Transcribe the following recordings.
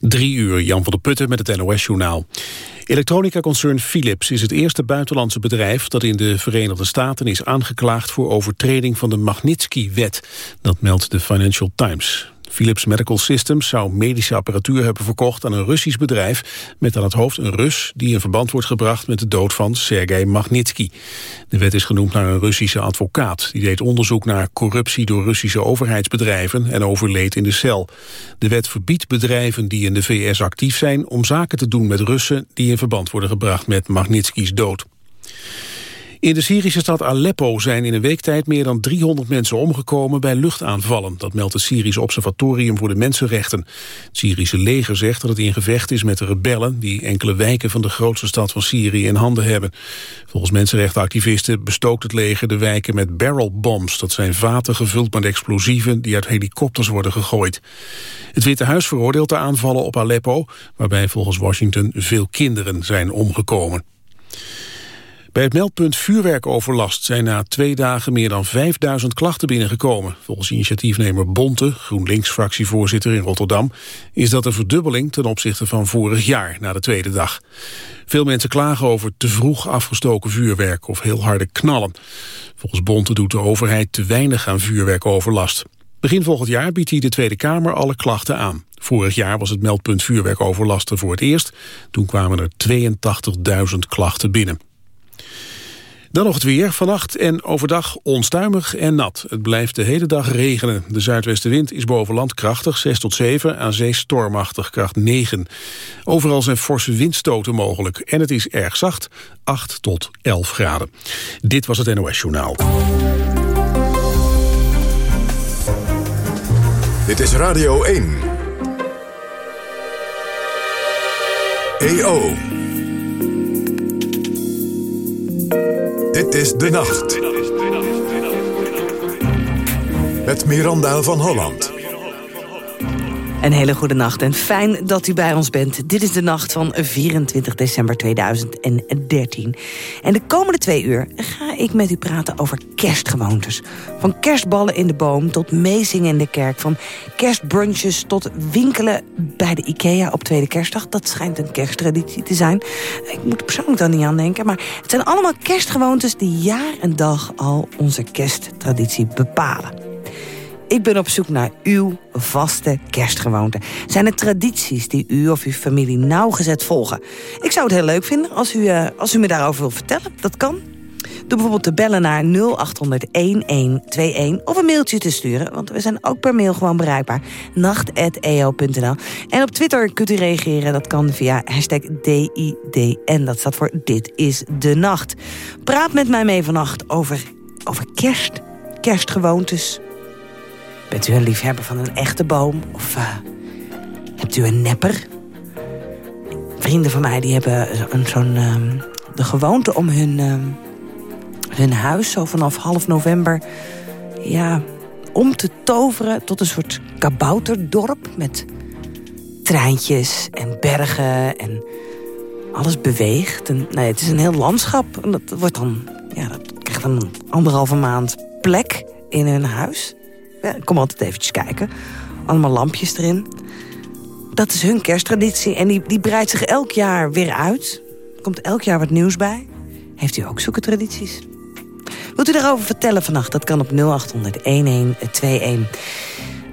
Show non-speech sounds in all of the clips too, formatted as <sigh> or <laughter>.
Drie uur, Jan van der Putten met het NOS-journaal. Elektronica-concern Philips is het eerste buitenlandse bedrijf... dat in de Verenigde Staten is aangeklaagd voor overtreding van de Magnitsky-wet. Dat meldt de Financial Times. Philips Medical Systems zou medische apparatuur hebben verkocht aan een Russisch bedrijf met aan het hoofd een Rus die in verband wordt gebracht met de dood van Sergei Magnitsky. De wet is genoemd naar een Russische advocaat. Die deed onderzoek naar corruptie door Russische overheidsbedrijven en overleed in de cel. De wet verbiedt bedrijven die in de VS actief zijn om zaken te doen met Russen die in verband worden gebracht met Magnitsky's dood. In de Syrische stad Aleppo zijn in een week tijd meer dan 300 mensen omgekomen bij luchtaanvallen. Dat meldt het Syrische Observatorium voor de Mensenrechten. Het Syrische leger zegt dat het in gevecht is met de rebellen die enkele wijken van de grootste stad van Syrië in handen hebben. Volgens mensenrechtenactivisten bestookt het leger de wijken met barrelbombs. Dat zijn vaten gevuld met explosieven die uit helikopters worden gegooid. Het Witte Huis veroordeelt de aanvallen op Aleppo, waarbij volgens Washington veel kinderen zijn omgekomen. Bij het meldpunt vuurwerkoverlast zijn na twee dagen meer dan 5000 klachten binnengekomen. Volgens initiatiefnemer Bonte, GroenLinks-fractievoorzitter in Rotterdam, is dat een verdubbeling ten opzichte van vorig jaar na de tweede dag. Veel mensen klagen over te vroeg afgestoken vuurwerk of heel harde knallen. Volgens Bonte doet de overheid te weinig aan vuurwerkoverlast. Begin volgend jaar biedt hij de Tweede Kamer alle klachten aan. Vorig jaar was het meldpunt vuurwerkoverlast er voor het eerst. Toen kwamen er 82.000 klachten binnen. Dan nog het weer. Vannacht en overdag onstuimig en nat. Het blijft de hele dag regenen. De zuidwestenwind is boven land krachtig, 6 tot 7. Aan zee stormachtig, kracht 9. Overal zijn forse windstoten mogelijk. En het is erg zacht, 8 tot 11 graden. Dit was het NOS Journaal. Dit is Radio 1. EO. Is De Nacht. Met Miranda van Holland. Een hele goede nacht en fijn dat u bij ons bent. Dit is de nacht van 24 december 2013. En de komende twee uur ga ik met u praten over kerstgewoontes. Van kerstballen in de boom tot meezingen in de kerk. Van kerstbrunches tot winkelen bij de IKEA op tweede kerstdag. Dat schijnt een kersttraditie te zijn. Ik moet er persoonlijk dan niet aan denken. Maar het zijn allemaal kerstgewoontes die jaar en dag al onze kersttraditie bepalen. Ik ben op zoek naar uw vaste kerstgewoonte. Zijn er tradities die u of uw familie nauwgezet volgen? Ik zou het heel leuk vinden als u, uh, als u me daarover wilt vertellen. Dat kan. Door bijvoorbeeld te bellen naar 0800-1121 of een mailtje te sturen. Want we zijn ook per mail gewoon bereikbaar. nacht.eo.nl En op Twitter kunt u reageren. Dat kan via hashtag DIDN. Dat staat voor Dit is de Nacht. Praat met mij mee vannacht over, over kerst, kerstgewoontes Bent u een liefhebber van een echte boom? Of uh, hebt u een nepper? Vrienden van mij die hebben zo'n um, de gewoonte om hun, um, hun huis... zo vanaf half november ja, om te toveren tot een soort kabouterdorp... met treintjes en bergen en alles beweegt. En, nee, het is een heel landschap. En dat, wordt dan, ja, dat krijgt dan anderhalve maand plek in hun huis. Kom altijd eventjes kijken. Allemaal lampjes erin. Dat is hun kersttraditie en die, die breidt zich elk jaar weer uit. Er komt elk jaar wat nieuws bij. Heeft u ook zulke tradities? Wilt u daarover vertellen vannacht? Dat kan op 0800-1121.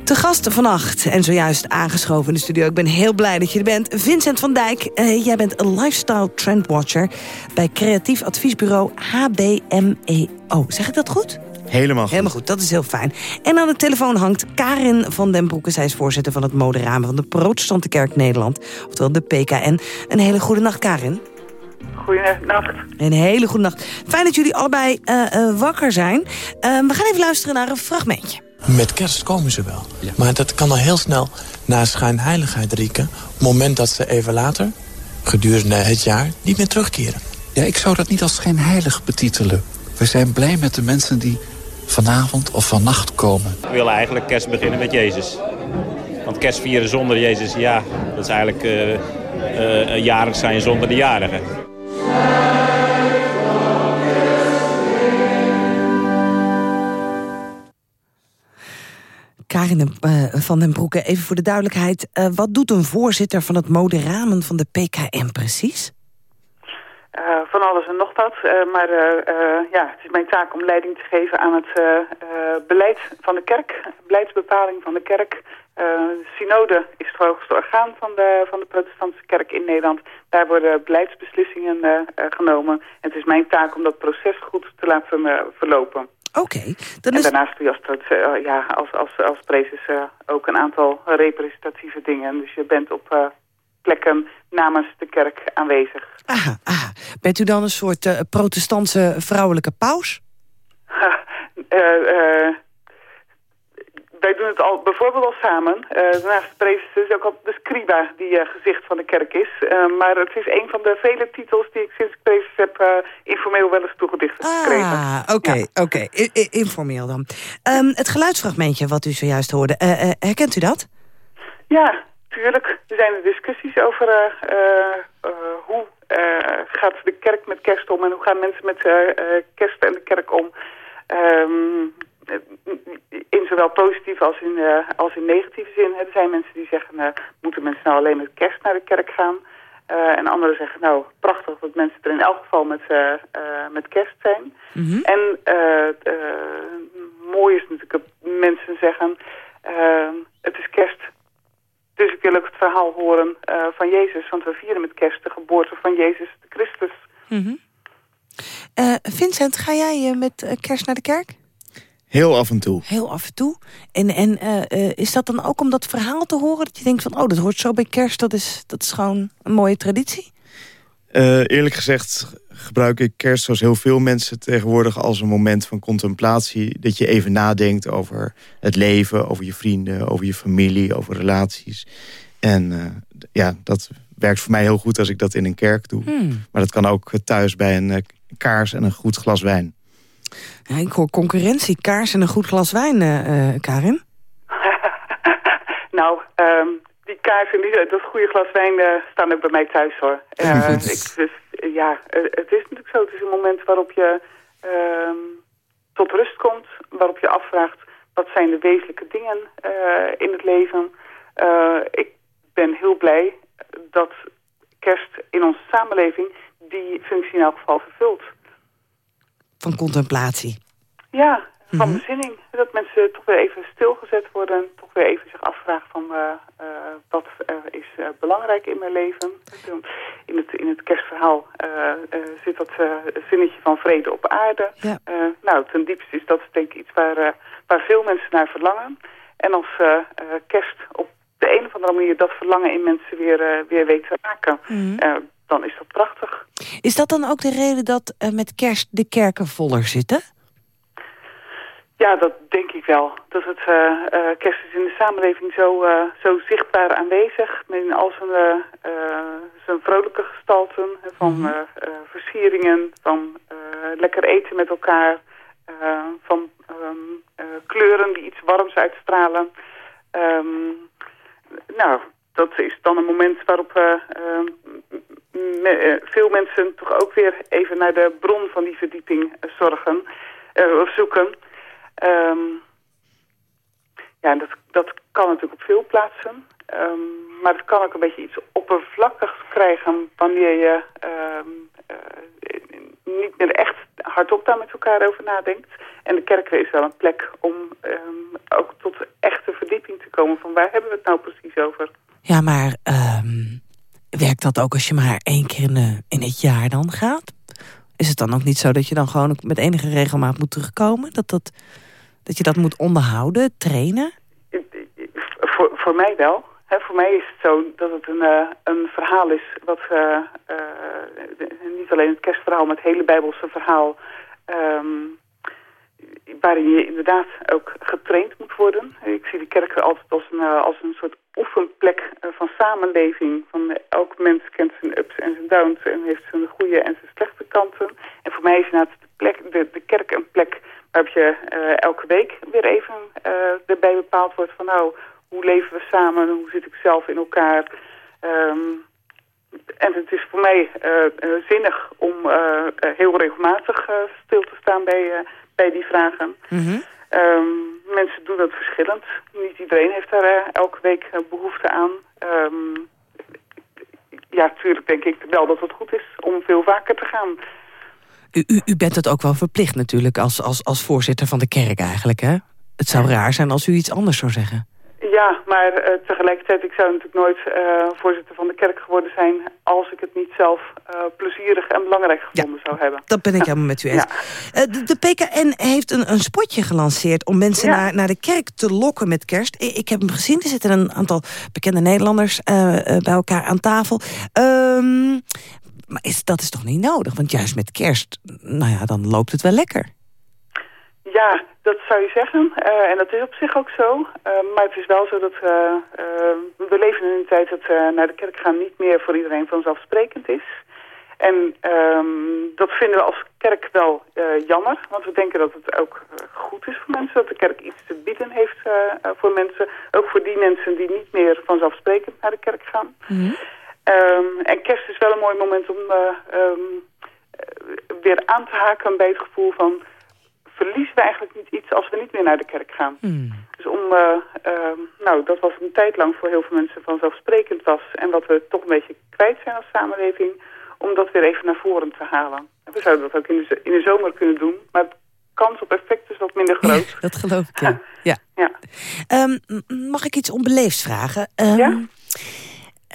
Te gasten vannacht en zojuist aangeschoven in de studio. Ik ben heel blij dat je er bent. Vincent van Dijk, uh, jij bent een lifestyle trendwatcher... bij creatief adviesbureau HBMEO. Zeg ik dat goed? Helemaal goed. Helemaal goed, dat is heel fijn. En aan de telefoon hangt Karin van den Broeke. Zij is voorzitter van het moderamen van de Protestante Kerk Nederland. Oftewel de PKN. Een hele goede nacht, Karin. Goedenacht. Een hele goede nacht. Fijn dat jullie allebei uh, uh, wakker zijn. Uh, we gaan even luisteren naar een fragmentje. Met kerst komen ze wel. Ja. Maar dat kan al heel snel naar schijnheiligheid rieken... op het moment dat ze even later, gedurende het jaar, niet meer terugkeren. Ja, ik zou dat niet als schijnheilig betitelen. We zijn blij met de mensen die vanavond of vannacht komen. We willen eigenlijk kerst beginnen met Jezus. Want kerst vieren zonder Jezus, ja, dat is eigenlijk uh, uh, jarig zijn zonder de jarige. Karin van den Broeke, even voor de duidelijkheid. wat doet een voorzitter van het moderamen van de PKM precies? Van alles en nog wat. maar ja, het is mijn taak om leiding te geven aan het beleid van de kerk. Beleidsbepaling van de kerk. de synode is het hoogste orgaan van de, van de protestantse kerk in Nederland. Daar worden beleidsbeslissingen genomen. En het is mijn taak om dat proces goed te laten verlopen. Oké. en daarnaast doe je als, ja, als, als, als prezes ook een aantal representatieve dingen. Dus je bent op plekken namens de kerk aanwezig. Aha. Bent u dan een soort protestantse vrouwelijke paus? <laughs> wij doen het al bijvoorbeeld al samen. Uh, daarnaast de prees is ook al de scriba die uh, gezicht van de kerk is. Uh, maar het is een van de vele titels die ik sinds ik heb informeel wel eens toegedicht gekregen. Ah, oké, oké. Informeel dan. Um, het geluidsfragmentje wat u zojuist hoorde, herkent u dat? Ja, tuurlijk. Er zijn discussies over hoe gaat de kerk met kerst om en hoe gaan mensen met kerst en de kerk om. Um, in zowel positief als in, uh, als in negatieve zin. Er zijn mensen die zeggen, uh, moeten mensen nou alleen met kerst naar de kerk gaan? Uh, en anderen zeggen, nou, prachtig dat mensen er in elk geval met, met kerst zijn. Mm -hmm. En mooi is natuurlijk dat mensen zeggen, het is kerst. Dus ik wil ook het verhaal horen van Jezus. Want we vieren met kerst de geboorte van Jezus de Christus. Mm -hmm. Vincent, ga jij met kerst naar de kerk? Heel af en toe. Heel af en toe. En, en uh, is dat dan ook om dat verhaal te horen? Dat je denkt van, oh, dat hoort zo bij kerst. Dat is, dat is gewoon een mooie traditie? Uh, eerlijk gezegd gebruik ik kerst zoals heel veel mensen tegenwoordig... als een moment van contemplatie. Dat je even nadenkt over het leven, over je vrienden... over je familie, over relaties. En uh, ja, dat werkt voor mij heel goed als ik dat in een kerk doe. Hmm. Maar dat kan ook thuis bij een kaars en een goed glas wijn. Ja, ik hoor concurrentie, kaars en een goed glas wijn, uh, Karin. <laughs> nou, um, die kaars en die, dat goede glas wijn uh, staan ook bij mij thuis hoor. <laughs> Uh, ik, dus, ja, het is natuurlijk zo. Het is een moment waarop je ehm, tot rust komt. Waarop je afvraagt, wat zijn de wezenlijke dingen in het leven. ik ben heel blij dat kerst in onze samenleving die functie in elk geval vervult van contemplatie. Ja, van mhm. bezinning. Dat mensen toch weer even stilgezet worden. Toch weer even zich afvragen van uh, uh, wat is uh, belangrijk in mijn leven. In het, in het kerstverhaal zit dat zinnetje van vrede op aarde. Ja. nou, ten diepste is dat denk ik iets waar, waar veel mensen naar verlangen. En als kerst op de een of andere manier dat verlangen in mensen weer, weer weet te raken... Mhm dan is dat prachtig. Is dat dan ook de reden dat met kerst de kerken voller zitten? Ja, dat denk ik wel. Dat het uh, uh, kerst is in de samenleving zo, zo zichtbaar aanwezig. Met al zijn, zijn vrolijke gestalten. Van -hmm. versieringen, van lekker eten met elkaar. van um, kleuren die iets warms uitstralen. Um, nou, dat is dan een moment waarop me, uh, veel mensen toch ook weer even naar de bron van die verdieping zorgen of zoeken. Um, ja, dat, dat kan natuurlijk op veel plaatsen. Um, maar het kan ook een beetje iets oppervlakkigs krijgen wanneer je um, niet meer echt hardop daar met elkaar over nadenkt. En de kerk is wel een plek om ook tot echte verdieping te komen van waar hebben we het nou precies over. Ja, maar Werkt dat ook als je maar één keer in, eh, in het jaar dan gaat? Is het dan ook niet zo dat je dan gewoon met enige regelmaat moet terugkomen? Dat, dat, dat je dat moet onderhouden, trainen? Voor, voor mij wel. voor mij is het zo dat het een, uh, een verhaal is... wat uh, niet alleen het kerstverhaal, maar het hele Bijbelse verhaal... Um, waarin je inderdaad ook getraind moet worden. Ik zie de kerk altijd als een, als een soort oefenplek uh, van samenleving. Van, uh, elk mens kent zijn ups en zijn downs en heeft zijn goede en zijn slechte kanten. En voor mij is inderdaad de, plek, de, kerk een plek waarop je elke week weer even erbij bepaald wordt van nou, hoe leven we samen, hoe zit ik zelf in elkaar. Um, en het is voor mij zinnig om heel regelmatig stil te staan bij, bij die vragen. Mm um, mensen doen dat verschillend. Niet iedereen heeft daar uh, elke week uh, behoefte aan. Um, ja, natuurlijk denk ik wel dat het goed is om veel vaker te gaan. U, u, u bent het ook wel verplicht natuurlijk als, als, als voorzitter van de kerk eigenlijk, hè? Het zou raar zijn als u iets anders zou zeggen. Ja, maar uh, tegelijkertijd, ik zou natuurlijk nooit uh, voorzitter van de kerk geworden zijn... als ik het niet zelf uh, plezierig en belangrijk gevonden ja, zou hebben. Dat ben ik helemaal met u eens. Ja. De, de, PKN heeft een, een spotje gelanceerd om mensen naar, naar de kerk te lokken met kerst. Ik, ik heb hem gezien, er zitten een aantal bekende Nederlanders bij elkaar aan tafel. Um, maar is, dat is toch niet nodig? Want juist met kerst, nou ja, dan loopt het wel lekker. Ja, dat zou je zeggen. Uh, en dat is op zich ook zo. Uh, maar het is wel zo dat uh, we leven in een tijd dat naar de kerk gaan niet meer voor iedereen vanzelfsprekend is. En um, dat vinden we als kerk wel jammer. Want we denken dat het ook goed is voor mensen. Dat de kerk iets te bieden heeft voor mensen. Ook voor die mensen die niet meer vanzelfsprekend naar de kerk gaan. Mm -hmm. um, en kerst is wel een mooi moment om um, weer aan te haken bij het gevoel van verliezen we eigenlijk niet iets als we niet meer naar de kerk gaan. Hmm. Dus om, uh, uh, nou, dat was een tijd lang voor heel veel mensen vanzelfsprekend was. En wat we toch een beetje kwijt zijn als samenleving, om dat weer even naar voren te halen. En we zouden dat ook in de, in de zomer kunnen doen, maar kans op effect is wat minder groot. Ja, dat geloof ik, ja. <laughs> ja. ja. Um, mag ik iets onbeleefds vragen? Um, ja?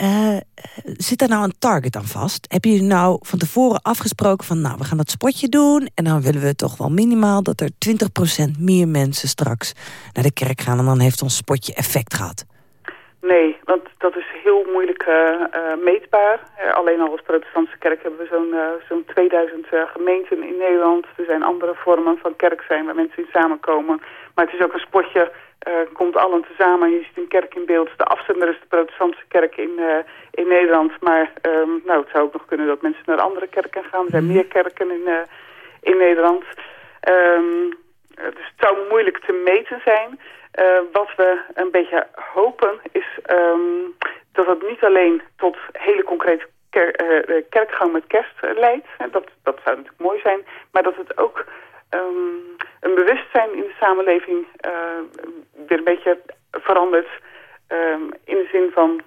Uh, zit daar nou een target aan vast? Heb je nou van tevoren afgesproken van... nou, we gaan dat spotje doen... en dan willen we toch wel minimaal dat er 20% meer mensen straks naar de kerk gaan... en dan heeft ons spotje effect gehad? Nee, want dat is heel moeilijk uh, uh, meetbaar. alleen al als protestantse kerk hebben we zo'n zo'n 2000 gemeenten in Nederland. Er zijn andere vormen van kerk zijn waar mensen in samenkomen. Maar het is ook een spotje uh, komt allen tezamen. Je ziet een kerk in beeld. De afzender is de protestantse kerk in, uh, in Nederland. Maar um, nou, het zou ook nog kunnen dat mensen naar andere kerken gaan. Er zijn meer kerken in, uh, in Nederland. Um, dus het zou moeilijk te meten zijn. wat we een beetje hopen is um, dat het niet alleen tot hele concrete ker kerkgang met kerst leidt. Dat, dat zou natuurlijk mooi zijn. Maar dat het ook um, een bewustzijn in de samenleving uh, weer een beetje verandert. Um, in de zin van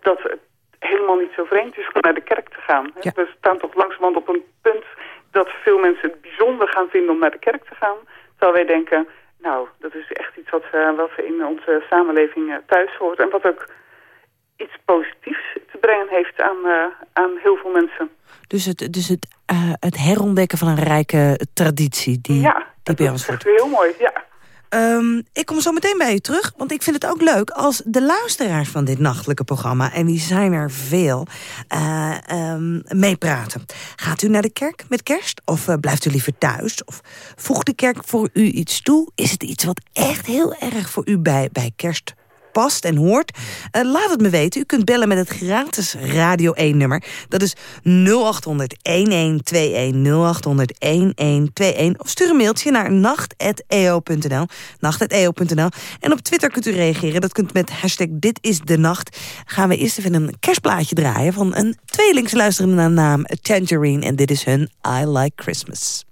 dat het helemaal niet zo vreemd is om naar de kerk te gaan. Ja. We staan toch langzamerhand op een punt dat veel mensen het bijzonder gaan vinden om naar de kerk te gaan. Terwijl wij denken, nou, dat is echt iets wat, uh, wat in onze samenleving uh, thuis hoort. En wat ook iets positiefs te brengen heeft aan, uh, aan heel veel mensen. Dus het, dus het, uh, het herontdekken van een rijke traditie die, ja, die dat bij is ons wordt. heel mooi, ja. Um, ik kom zo meteen bij u terug, want ik vind het ook leuk als de luisteraars van dit nachtelijke programma, en die zijn er veel, uh, um, meepraten. Gaat u naar de kerk met kerst of uh, blijft u liever thuis? Of voegt de kerk voor u iets toe? Is het iets wat echt heel erg voor u bij, bij kerst past en hoort? Uh, laat het me weten. U kunt bellen met het gratis Radio 1-nummer. Dat is 0800-1121, 0800-1121. Of stuur een mailtje naar nacht.eo.nl, nacht.eo.nl. En op Twitter kunt u reageren. Dat kunt met hashtag Dit is de Nacht. Gaan we eerst even een kerstplaatje draaien... van een tweelingsluisterende naam Tangerine. En dit is hun I Like Christmas.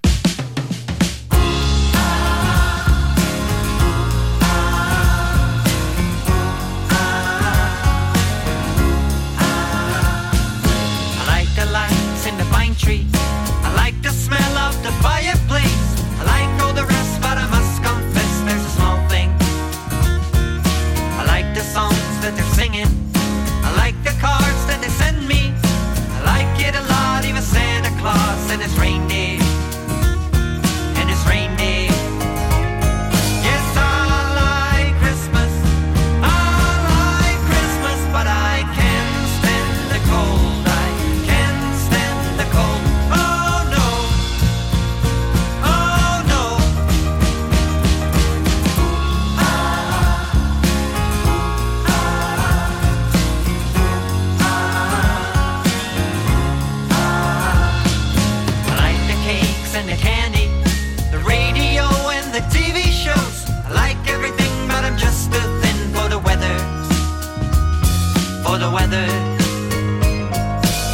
weather.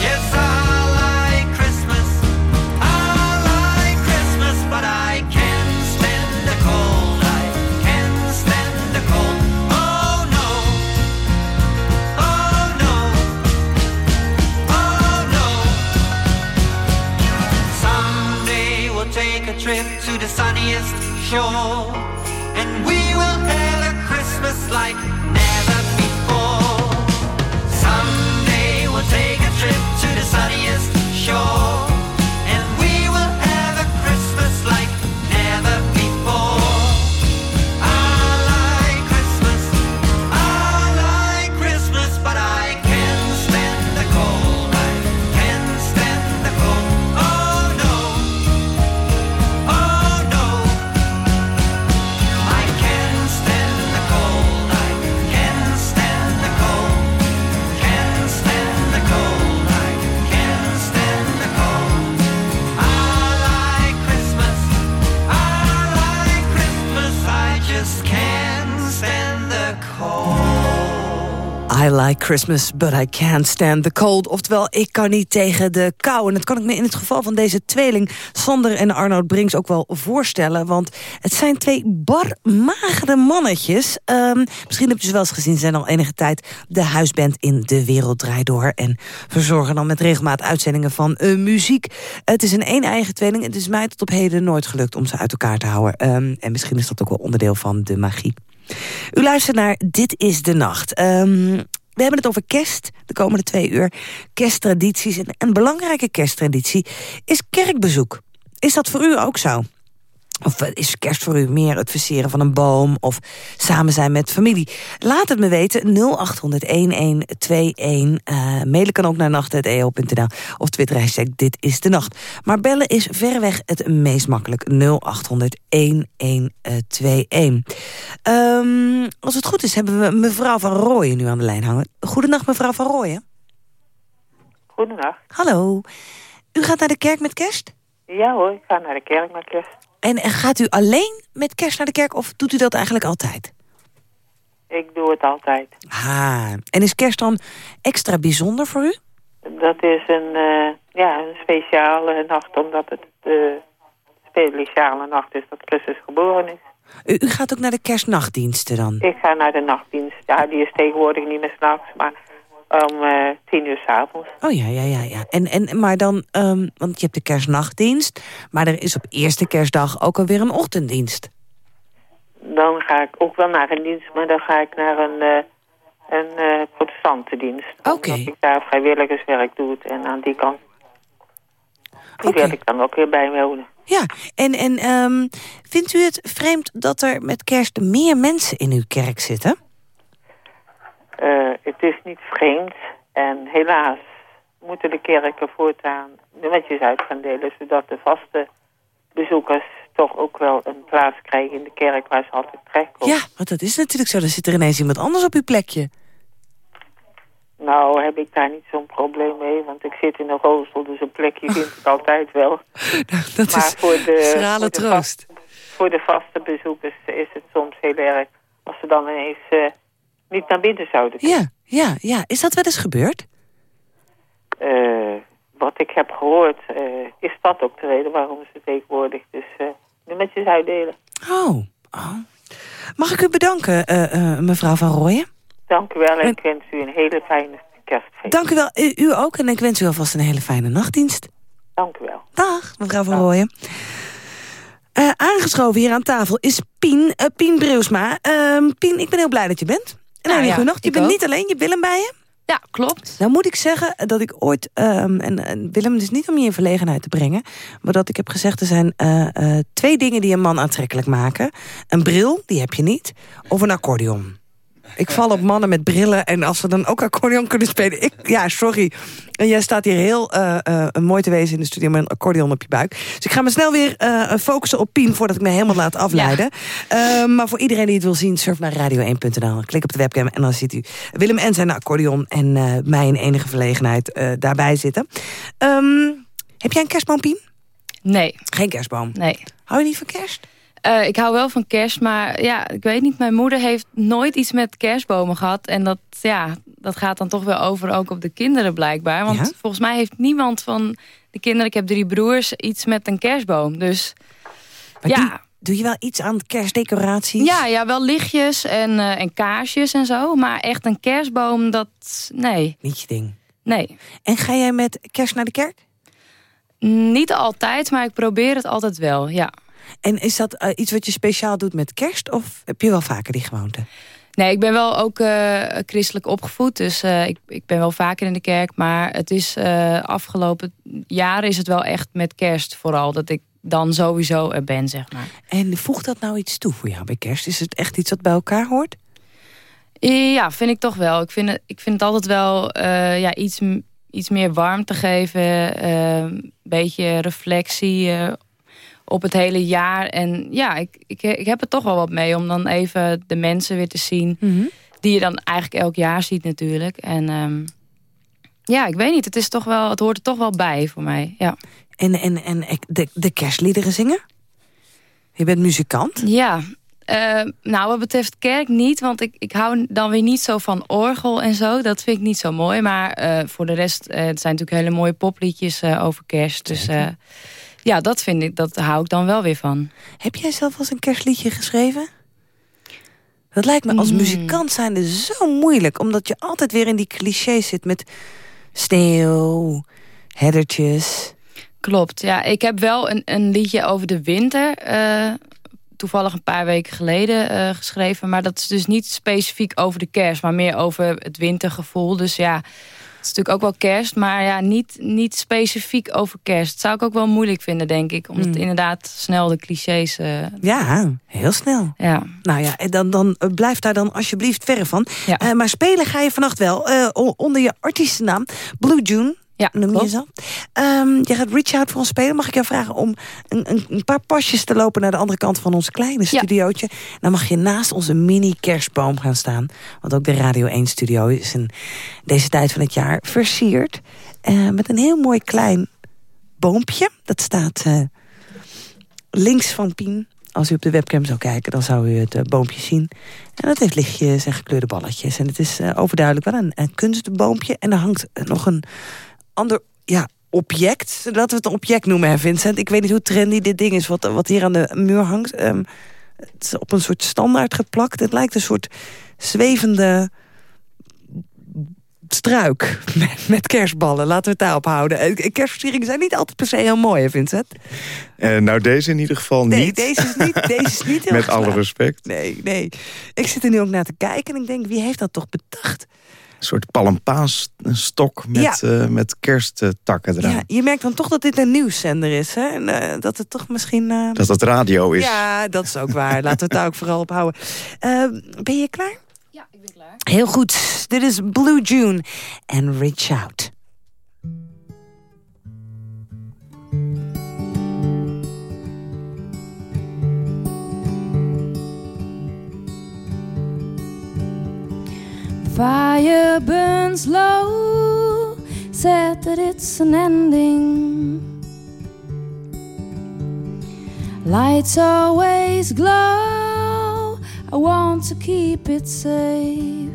Yes, I like Christmas. I like Christmas, but I can't stand the cold. I can't stand the cold. Oh no. Oh no. Oh no. Someday we'll take a trip to the sunniest shore. Christmas, but I can't stand the cold. Oftewel, ik kan niet tegen de kou. En dat kan ik me in het geval van deze tweeling... Sander en Arnoud Brinks ook wel voorstellen. Want het zijn twee barmagere mannetjes. Ehm, misschien heb je ze wel eens gezien. Zijn al enige tijd de huisband in De Wereld Draait Door. En verzorgen dan met regelmaat uitzendingen van eh, muziek. Het is een een-eigen tweeling. Het is mij tot op heden nooit gelukt om ze uit elkaar te houden. Ehm, en misschien is dat ook wel onderdeel van de magie. U luistert naar Dit is de Nacht. Ehm, we hebben het over kerst, de komende twee uur. Kersttradities. En een belangrijke kersttraditie is kerkbezoek. Is dat voor u ook zo? Of eh, is kerst voor u meer het versieren van een boom... of samen zijn met familie? Laat het me weten, 0800-1121. Eh mailen kan ook naar nacht.eo.nl of Twitter hashtag dit is de nacht. Maar bellen is verreweg het meest makkelijk. 0800-1121. Ehm, als het goed is, hebben we mevrouw van Rooyen nu aan de lijn hangen. Goedenacht, mevrouw van Rooyen. Goedendag. Hallo. U gaat naar de kerk met kerst? Ja hoor, ik ga naar de kerk met kerst. En en gaat u alleen met kerst naar de kerk of doet u dat eigenlijk altijd? Ik doe het altijd. Ah, en is kerst dan extra bijzonder voor u? Dat is een, eh, ja, een speciale nacht, omdat het de speciale nacht is dat Christus geboren is. U, u gaat ook naar de kerstnachtdiensten dan? Ik ga naar de nachtdienst. Ja, die is tegenwoordig niet meer s'nachts, maar om eh, tien uur s'avonds. Oh ja, ja, ja. ja. En, en, maar dan, ehm, want je hebt de kerstnachtdienst... maar er is op eerste kerstdag ook alweer een ochtenddienst. Dan ga ik ook wel naar een dienst, maar dan ga ik naar een, eh, een eh, protestantendienst. Oké. Omdat ik daar vrijwilligerswerk doe en aan die kant. Die wil ik dan ook weer bijwonen. Ja, en, en ehm, vindt u het vreemd dat er met kerst meer mensen in uw kerk zitten? Eh, het is niet vreemd. En helaas moeten de kerken voortaan nummertjes uit gaan delen... zodat de vaste bezoekers toch ook wel een plaats krijgen in de kerk waar ze altijd terechtkomen. Ja, want dat is natuurlijk zo. Dan zit er ineens iemand anders op uw plekje. Nou heb ik daar niet zo'n probleem mee, want ik zit in een rolstoel, dus een plekje vind ik altijd wel. <laughs> Dat maar is voor de, schrale troost. vast- voor de vaste bezoekers is het soms heel erg als ze dan ineens eh, niet naar binnen zouden kunnen. Ja, ja, ja. Is dat wel eens gebeurd? Eh, wat ik heb gehoord, eh, is dat ook de reden waarom ze tegenwoordig dus eh nummertjes uitdelen. Oh, oh. Mag ik u bedanken, mevrouw Van Rooyen? Dank u wel en ik wens u een hele fijne kerstfeest. Dank u wel. U, u ook. En ik wens u alvast een hele fijne nachtdienst. Dank u wel. Dag, mevrouw Van Rooyen. Aangeschoven hier aan tafel is Pien, Pien Breusma. Ehm, Pien, ik ben heel blij dat je bent. En Nou nou, ja, nacht. Je bent ook. niet alleen, je Willem bij je. Ja, klopt. Nou moet ik zeggen dat ik ooit, ehm, en, en Willem, is niet om je in verlegenheid te brengen... maar dat ik heb gezegd, er zijn eh, eh, twee dingen die een man aantrekkelijk maken. Een bril, die heb je niet, of een accordeon. Ik val op mannen met brillen en als ze dan ook accordeon kunnen spelen... Ik, ja, sorry. En jij staat hier heel eh, mooi te wezen in de studio met een accordeon op je buik. Dus ik ga me snel weer eh, focussen op Pien voordat ik me helemaal laat afleiden. Eh, maar voor iedereen die het wil zien, surf naar radio1.nl. Klik op de webcam en dan ziet u Willem en zijn accordeon... en mij in enige verlegenheid daarbij zitten. Ehm, heb jij een kerstboom, Pien? Nee. Geen kerstboom? Nee. Hou je niet van kerst? Eh, ik hou wel van kerst, maar ja, ik weet niet. Mijn moeder heeft nooit iets met kerstbomen gehad. En dat, ja, dat gaat dan toch wel over ook op de kinderen blijkbaar. Want Ja? volgens mij heeft niemand van de kinderen... ik heb drie broers, iets met een kerstboom. Dus Maar ja, doe, doe je wel iets aan kerstdecoraties? ja, ja, wel lichtjes en, eh, en kaarsjes en zo. Maar echt een kerstboom, dat... Nee, Niet je ding. nee. En ga jij met kerst naar de kerk? Niet altijd, maar ik probeer het altijd wel, ja. En is dat eh, iets wat je speciaal doet met kerst? Of heb je wel vaker die gewoonte? Nee, ik ben wel ook uh, christelijk opgevoed. Dus uh, ik, ik ben wel vaker in de kerk. Maar het is afgelopen jaren is het wel echt met kerst vooral. Dat ik dan sowieso er ben, zeg maar. En voegt dat nou iets toe voor jou bij kerst? Is het echt iets wat bij elkaar hoort? Ja, vind ik toch wel. Ik vind het, ik vind het altijd wel ja, iets, iets meer warmte geven. Een beetje reflectie op het hele jaar. En ja, ik, ik, ik heb er toch wel wat mee om dan even de mensen weer te zien... Mhm. die je dan eigenlijk elk jaar ziet natuurlijk. En um, ja, ik weet niet, het, is toch wel, het hoort er toch wel bij voor mij. Ja. En, en, en de, de kerstliederen zingen? Je bent muzikant? Ja, uh, nou, wat betreft kerk niet, want ik, ik hou dan weer niet zo van orgel en zo. Dat vind ik niet zo mooi. Maar uh, voor de rest, uh, het zijn natuurlijk hele mooie popliedjes over kerst. Dus ja, dat vind ik, dat hou ik dan wel weer van. Heb jij zelf als een kerstliedje geschreven? Dat lijkt me als Mm. muzikant zijnde zo moeilijk. Omdat je altijd weer in die clichés zit met sneeuw, herdertjes. Klopt, ja. Ik heb wel een, een liedje over de winter... eh, toevallig een paar weken geleden eh, geschreven. Maar dat is dus niet specifiek over de kerst... maar meer over het wintergevoel. Dus ja, het is natuurlijk ook wel kerst... maar ja, niet, niet specifiek over kerst. Dat zou ik ook wel moeilijk vinden, denk ik. Omdat Mm. inderdaad snel de clichés... eh, Ja, heel snel. ja. Nou ja, en dan, dan eh, blijf daar dan alsjeblieft verre van. Ja. Eh, maar spelen ga je vannacht wel onder je artiestennaam. Blue June. Ja, Noem je klopt. jezelf. Ehm je gaat Reach Out voor ons spelen. Mag ik jou vragen om een, een, paar pasjes te lopen... naar de andere kant van ons kleine studiootje? Dan mag je naast onze mini-kerstboom gaan staan. Want ook de Radio 1-studio is in deze tijd van het jaar versierd. eh, met een heel mooi klein boompje. Dat staat eh, links van Pien. Als u op de webcam zou kijken, dan zou u het eh, boompje zien. En dat heeft lichtjes en gekleurde balletjes. En het is overduidelijk wel een, een kunstboompje. En er hangt nog een ander ja, object. Laten we het een object noemen, hè, Vincent. Ik weet niet hoe trendy dit ding is wat, wat hier aan de muur hangt. Ehm, het is op een soort standaard geplakt. Het lijkt een soort zwevende struik <laughs> met, met kerstballen. Laten we het daarop houden. Eh, Kerstversieringen zijn niet altijd per se heel mooi, hè, Vincent? Eh, nou, deze in ieder geval Nee, niet. deze is niet, deze is niet <laughs> heel Met alle respect. Nee, nee. Ik zit er nu ook naar te kijken en ik denk, wie heeft dat toch bedacht? Een soort palmpaasstok met, Ja. eh, met kersttakken eraan. Ja, je merkt dan toch dat dit een nieuwszender is, hè? En eh, dat het toch misschien... eh, Dat het radio is. Ja, dat is ook waar. Laten we het daar ook vooral op houden. Eh, ben je klaar? Ja, ik ben klaar. Heel goed. Dit is Blue June en Reach Out. Fire burns low, said that it's an ending. Lights always glow, I want to keep it safe.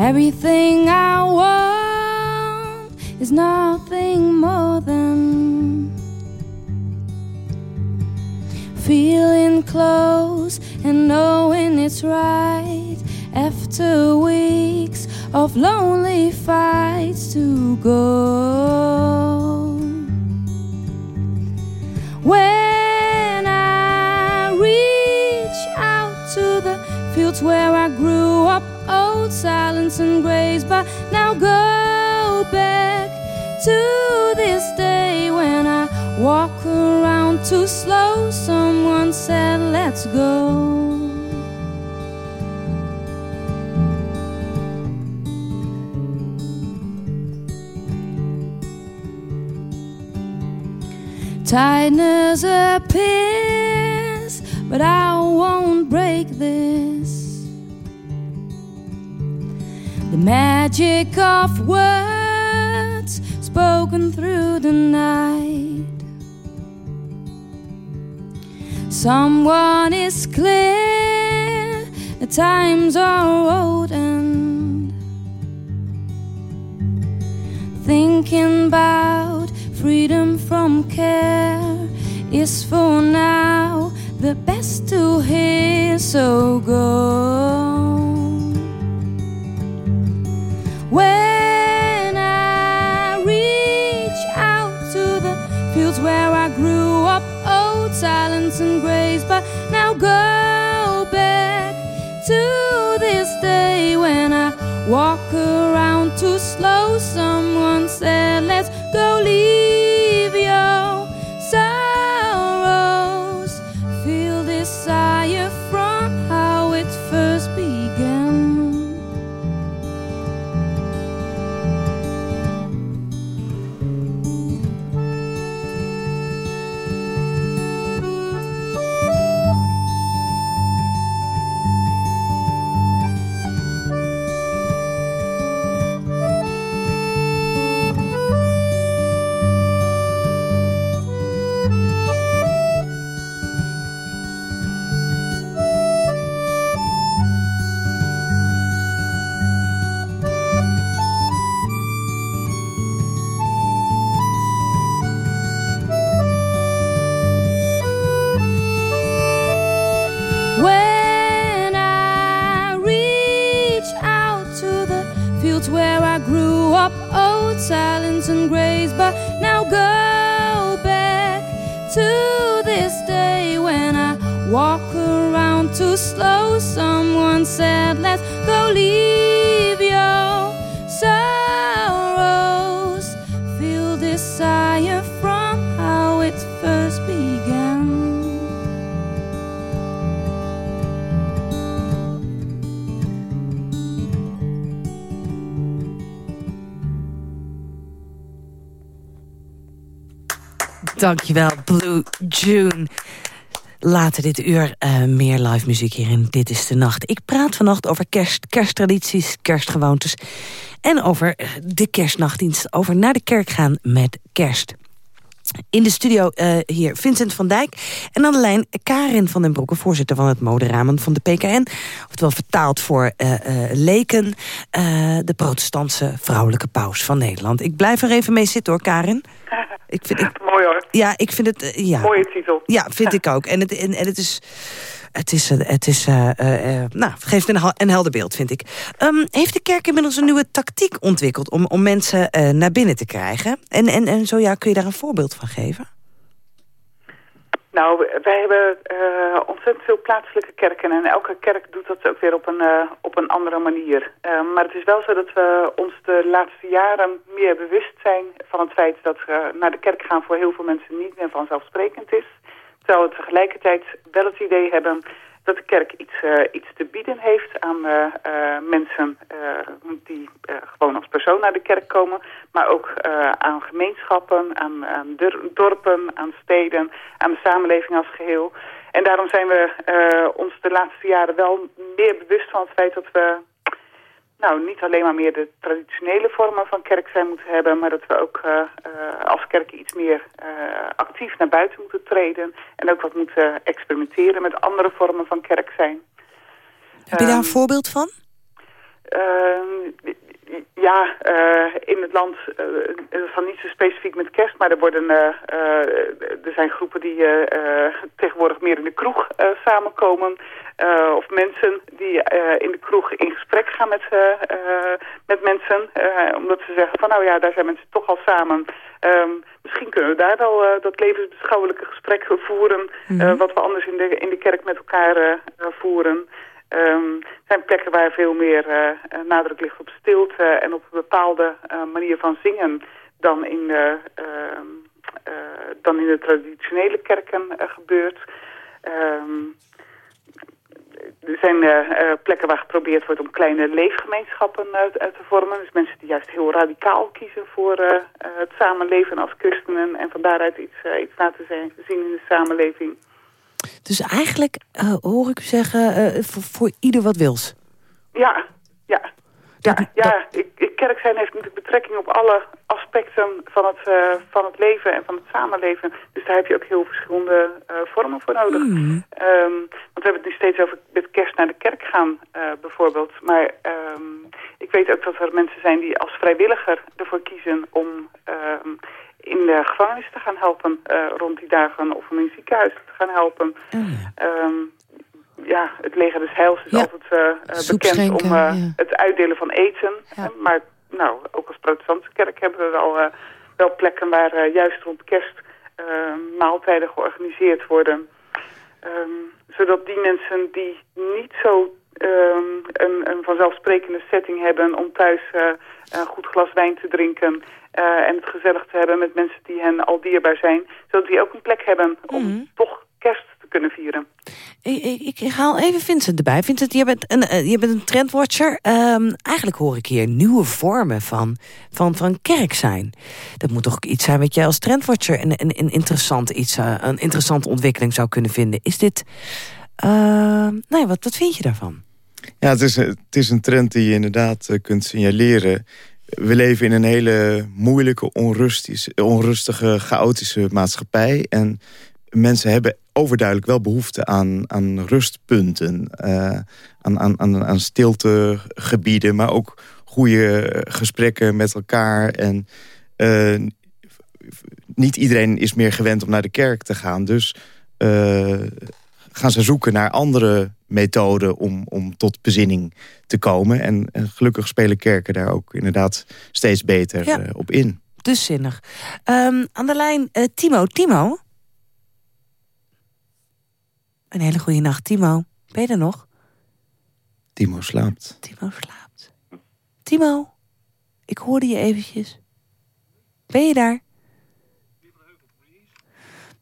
Everything I want is nothing more than feeling close and knowing it's right after weeks of lonely fights to go. When I reach out to the fields where I grew up, old silence and grace, but now go back to this day when I walk around too slow. Someone said, Let's go. Tightness appears, but I won't break this. The magic of words spoken through the night. Someone is clear, the times are old and thinking about freedom from care is for now the best to hear. So go. silence and grace, but now go back to this day when I walk around too slow. Someone said, Let's go leave. Fields where I grew up, old silence and grace, but now go back to this day when I walk around too slow. Someone said, Let's go leave Dankjewel, Blue June. Later dit uur eh, meer live muziek hier in Dit is de Nacht. Ik praat vannacht over kerst, kersttradities, kerstgewoontes... en over eh, de kerstnachtdienst, over naar de kerk gaan met kerst. In de studio eh, hier Vincent van Dijk en aan de lijn Karin van den Broeke... voorzitter van het moderamen van de PKN. Oftewel vertaald voor eh, leken, de protestantse vrouwelijke paus van Nederland. Ik blijf er even mee zitten hoor, Karin. <laughs> Ik vind, ik, Mooi hoor. ja, ik vind het... eh, ja. Mooie titel. Ja, vind ik ook. En het, en, en het is... Het, is, eh, het, is, eh, nou, geeft een, hel- een helder beeld, vind ik. Ehm, heeft de kerk inmiddels een nieuwe tactiek ontwikkeld... om, om mensen naar binnen te krijgen? En, en, en zo ja, kun je daar een voorbeeld van geven? Nou, wij hebben eh, ontzettend veel plaatselijke kerken en elke kerk doet dat ook weer op een, eh, op een andere manier. Eh, maar het is wel zo dat we ons de laatste jaren meer bewust zijn van het feit dat naar de kerk gaan voor heel veel mensen niet meer vanzelfsprekend is. Terwijl we tegelijkertijd wel het idee hebben dat de kerk iets, eh, iets te bieden heeft aan eh, eh, mensen die gewoon als persoon naar de kerk komen. Maar ook aan gemeenschappen, aan, aan dorpen, aan steden, aan de samenleving als geheel. En daarom zijn we ons de laatste jaren wel meer bewust van het feit dat we nou, niet alleen maar meer de traditionele vormen van kerk zijn moeten hebben, maar dat we ook eh, eh, als kerk iets meer eh, actief naar buiten moeten treden en ook wat moeten experimenteren met andere vormen van kerk zijn. Heb je daar een Ehm, voorbeeld van? Ehm, ja, eh, in het land, is dan niet zo specifiek met kerst, maar er, worden, er zijn groepen die tegenwoordig meer in de kroeg samenkomen. Of mensen die in de kroeg in gesprek gaan met, met mensen. omdat ze zeggen van nou ja, daar zijn mensen toch al samen. Ehm, misschien kunnen we daar wel dat levensbeschouwelijke gesprek voeren. eh, wat we anders in de, in de kerk met elkaar voeren. Ehm, er zijn plekken waar veel meer eh, eh, nadruk ligt op stilte en op een bepaalde eh, manier van zingen dan in, de, ehm, eh, dan in de traditionele kerken gebeurt. Ehm, er zijn plekken waar geprobeerd wordt om kleine leefgemeenschappen te vormen. Dus mensen die juist heel radicaal kiezen voor het samenleven als christenen en van daaruit iets, iets laten zien in de samenleving. Dus eigenlijk eh, hoor ik u zeggen, eh, voor, voor ieder wat wils. Ja, ja. Ja, ja ik, kerk zijn heeft natuurlijk betrekking op alle aspecten van het, eh, van het leven en van het samenleven. Dus daar heb je ook heel verschillende vormen voor nodig. Hmm. Ehm, want we hebben het nu steeds over met kerst naar de kerk gaan, bijvoorbeeld. Maar ehm, ik weet ook dat er mensen zijn die als vrijwilliger ervoor kiezen om ehm, in de gevangenis te gaan helpen eh, rond die dagen. Of om in ziekenhuizen te gaan helpen. Ehm, ja, het leger des Heils is Ja. altijd eh, eh, bekend om ja. het uitdelen van eten. Maar nou, ook als protestantse kerk hebben we wel, wel plekken waar juist rond kerst maaltijden georganiseerd worden. Ehm, zodat die mensen die niet zo ehm, een, een vanzelfsprekende setting hebben om thuis een goed glas wijn te drinken eh, en het gezellig te hebben met mensen die hen al dierbaar zijn, zodat die ook een plek hebben om Mhm. toch kerst te kunnen vieren. Ik, ik, ik haal even Vincent erbij. Vincent, je bent een, eh, je bent een trendwatcher. Ehm, eigenlijk hoor ik hier nieuwe vormen van, van, van kerk zijn. Dat moet toch iets zijn wat jij als trendwatcher een, een, een, interessant iets, eh, een interessante ontwikkeling zou kunnen vinden. Is dit... ehm, nee, wat, wat vind je daarvan? Ja, het is, het is een trend die je inderdaad kunt signaleren. We leven in een hele moeilijke, onrustige, onrustige chaotische maatschappij. En mensen hebben overduidelijk wel behoefte aan, aan rustpunten. eh, aan, aan, aan, stiltegebieden, maar ook goede gesprekken met elkaar. En eh, niet iedereen is meer gewend om naar de kerk te gaan. Dus eh, gaan ze zoeken naar andere methoden om, om tot bezinning te komen. En, en gelukkig spelen kerken daar ook inderdaad steeds beter Ja. eh, op in. Dus zinnig. Ehm, aan de lijn eh, Timo. Timo? Een hele goede nacht, Timo. Ben je er nog? Timo slaapt. Timo slaapt. Timo, ik hoorde je eventjes. Ben je daar?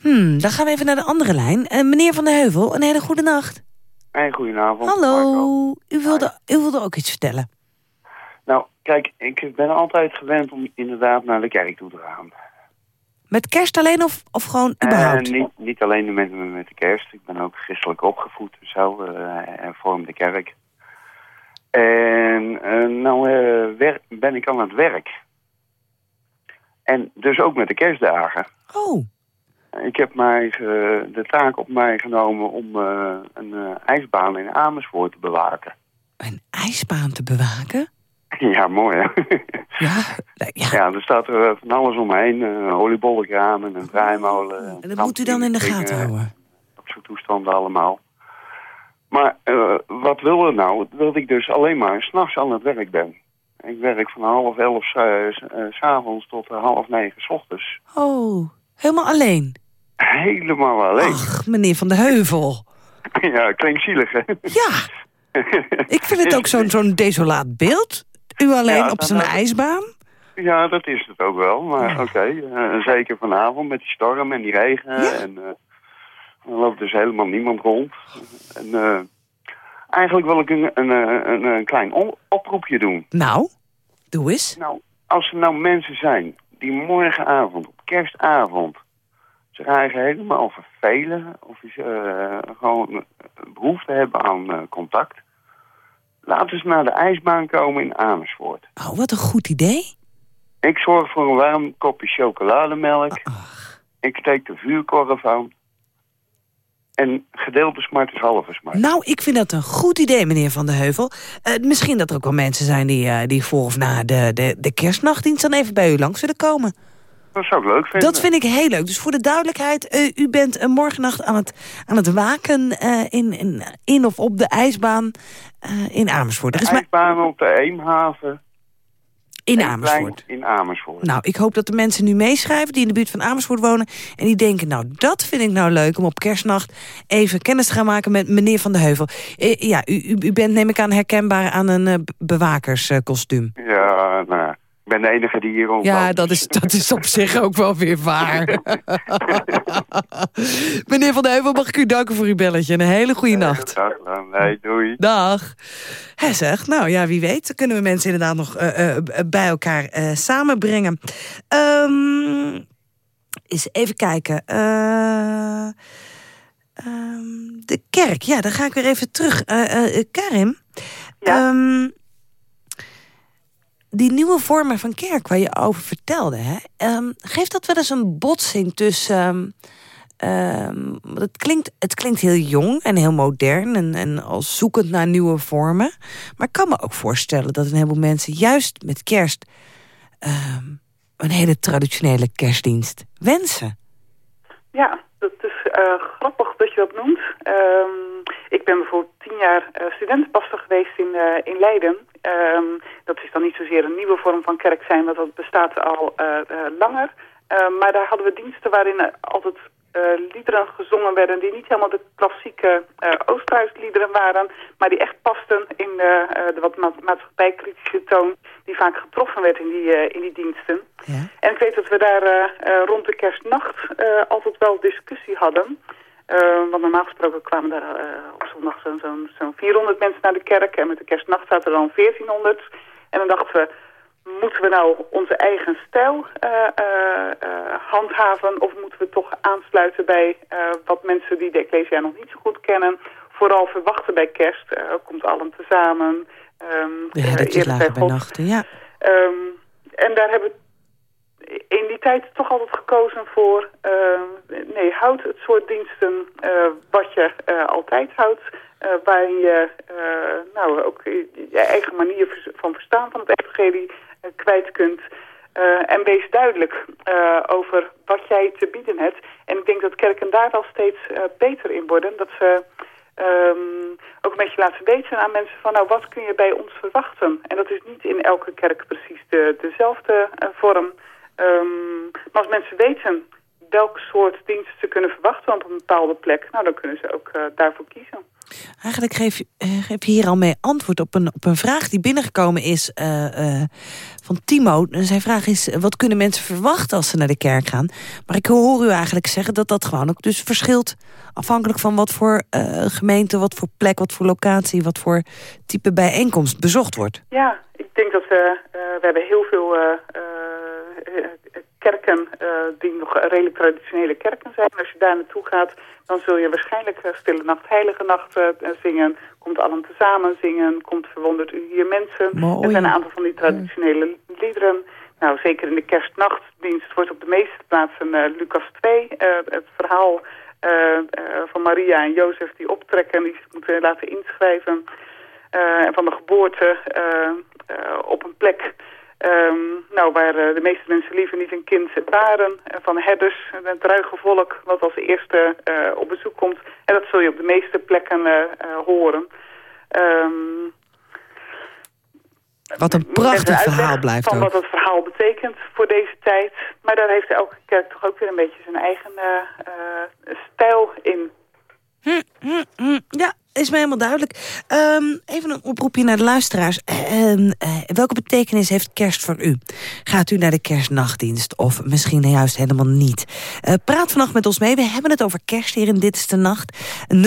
Hmm, dan gaan we even naar de andere lijn. Eh, meneer Van der Heuvel, een hele goede nacht. Hey, goedenavond. Hallo, u wilde, u wilde ook iets vertellen. Nou, kijk, ik ben altijd gewend om inderdaad naar de kerk toe te gaan. Met kerst alleen of, of gewoon überhaupt? En niet, niet alleen de mensen met de kerst. Ik ben ook christelijk opgevoed en zo, eh, en vorm de kerk. En eh, nou eh, ben ik aan het werk. En dus ook met de kerstdagen. Oh. Ik heb mij eh, de taak op mij genomen om eh, een eh, ijsbaan in Amersfoort te bewaken. IJsbaan te bewaken? <laughs> Ja, mooi hè? Ja, ja. er staat er van alles omheen. eh, Een oliebollenkraam en een draaimolen. En dat moet u dan in de gaten houden. Dat soort toestanden allemaal. Maar eh, wat wil er nou? Dat ik dus alleen maar s'nachts aan het werk ben. Ik werk van half elf s eh, s- eh, 's avonds tot eh, half negen s ochtends. Oh, helemaal alleen? Helemaal alleen. Ach, meneer Van der Heuvel. <laughs> ja, klinkt zielig hè? Ja. Ik vind het ook zo'n zo'n desolaat beeld. U alleen Ja, op zijn ijsbaan? Ja, dat is het ook wel. Maar oké, eh, zeker vanavond met die storm en die regen. En eh, er loopt dus helemaal niemand rond. En eh, eigenlijk wil ik een, een, een, een klein oproepje doen. Nou, doe eens. Nou, als er nou mensen zijn die morgenavond, op kerstavond, zich eigen helemaal vervelen... of ze eh, gewoon behoefte hebben aan eh, contact... laten ze naar de ijsbaan komen in Amersfoort. Oh, wat een goed idee. Ik zorg voor een warm kopje chocolademelk. Ik steek de vuurkorf aan. En gedeelte smart is halve smart. Nou, ik vind dat een goed idee, meneer Van der Heuvel. Eh, misschien dat er ook wel mensen zijn die, eh, die voor of na de, de, de kerstnachtdienst... dan even bij u langs willen komen. Dat zou ik leuk vinden. Dat vind ik heel leuk. Dus voor de duidelijkheid, eh, u bent morgennacht aan het, aan het waken... in, in, in of op de ijsbaan in Amersfoort. Er is De ijsbaan op de Eemhaven. In Amersfoort. In Amersfoort. Nou, ik hoop dat de mensen nu meeschrijven die in de buurt van Amersfoort wonen... en die denken, nou, dat vind ik nou leuk om op kerstnacht... even kennis te gaan maken met meneer Van der Heuvel. Eh, ja, u, u, bent, neem ik aan, herkenbaar aan een be- bewakerskostuum. Ja, nou, ben de enige die hier rondloopt. ja, dat is, dat is op zich ook wel weer waar. <laughs> meneer Van Heuvel, mag ik u danken voor uw belletje. En een hele goede nacht. Dag dan. Nee, doei. Dag. Hij zegt, nou ja, wie weet, dan kunnen we mensen inderdaad nog eh, eh, bij elkaar eh, samenbrengen. Ehm eens even kijken. Eh, ehm, de kerk, ja, dan ga ik weer even terug. Eh, eh, Karim, ehm, die nieuwe vormen van kerk waar je over vertelde, hè, ehm, geeft dat wel eens een botsing tussen... want het, klinkt, het klinkt heel jong en heel modern en, en als zoekend naar nieuwe vormen. Maar ik kan me ook voorstellen dat een heleboel mensen juist met kerst een hele traditionele kerstdienst wensen. Ja, dat is eh, grappig dat je dat noemt. Ik ben bijvoorbeeld tien jaar uh, studentenpastor geweest in, eh, in Leiden. Ehm, dat is dan niet zozeer een nieuwe vorm van kerk zijn, want dat bestaat al eh, eh, langer. Ehm, maar daar hadden we diensten waarin altijd eh, liederen gezongen werden die niet helemaal de klassieke uh, Oosterhuisliederen waren, maar die echt pasten in de, de wat ma maatschappijkritische toon die vaak getroffen werd in die, in die diensten. Ja. En ik weet dat we daar rond de kerstnacht altijd wel discussie hadden. Want normaal gesproken kwamen daar op zondag zo'n zo'n zo'n 400 mensen naar de kerk en met de kerstnacht zaten er dan 1400. En dan dachten we, moeten we nou onze eigen stijl uh, uh, handhaven... of moeten we toch aansluiten bij wat mensen die de Ecclesia nog niet zo goed kennen... vooral verwachten bij kerst. komt allen tezamen. Um, ja, dat is lager bij nachten, ja. Um, en daar hebben we in die tijd toch altijd gekozen voor... nee, houd het soort diensten wat je altijd houdt... waarin je nou, ook je eigen manier van verstaan van het evangelie eh, kwijt kunt. En wees duidelijk over wat jij te bieden hebt. En ik denk dat kerken daar wel steeds beter in worden. Dat ze um, ook een beetje laten weten aan mensen van... nou, wat kun je bij ons verwachten? En dat is niet in elke kerk precies de, dezelfde vorm. Um, maar als mensen weten welk soort dienst ze kunnen verwachten op een bepaalde plek... nou, dan kunnen ze ook daarvoor kiezen. Eigenlijk geef je, geef je hier al mee antwoord op een, op een vraag die binnengekomen is uh, uh, van Timo. Zijn vraag is, wat kunnen mensen verwachten als ze naar de kerk gaan? Maar ik hoor u eigenlijk zeggen dat dat gewoon ook dus verschilt... afhankelijk van wat voor gemeente, wat voor plek, wat voor locatie... wat voor type bijeenkomst bezocht wordt. Ja, ik denk dat we, we hebben heel veel kerken die nog redelijk traditionele kerken zijn. Als je daar naartoe gaat dan zul je waarschijnlijk uh, Stille Nacht, Heilige Nacht uh, zingen. Komt allen tezamen zingen. Komt Verwondert u hier mensen. Mooi. Er zijn een aantal van die traditionele liederen. Nou, zeker in de kerstnachtdienst wordt op de meeste plaatsen uh, Lucas 2. het verhaal van Maria en Jozef die optrekken. Die zich moeten laten inschrijven. en van de geboorte op een plek Um, nou, waar uh, de meeste mensen liever niet een kind waren. Uh, van herders, het ruige volk wat als eerste uh, op bezoek komt. En dat zul je op de meeste plekken horen. Um, wat een prachtig verhaal blijft van ook. wat het verhaal betekent voor deze tijd. Maar daar heeft elke kerk toch ook weer een beetje zijn eigen stijl in. Hm, hm, hm. Ja, is me helemaal duidelijk. Um, even een oproepje naar de luisteraars. Uh, uh, welke betekenis heeft kerst voor u? Gaat u naar de kerstnachtdienst of misschien juist helemaal niet? Uh, praat vannacht met ons mee. We hebben het over kerst hier in Dit is de Nacht. 0800-1121,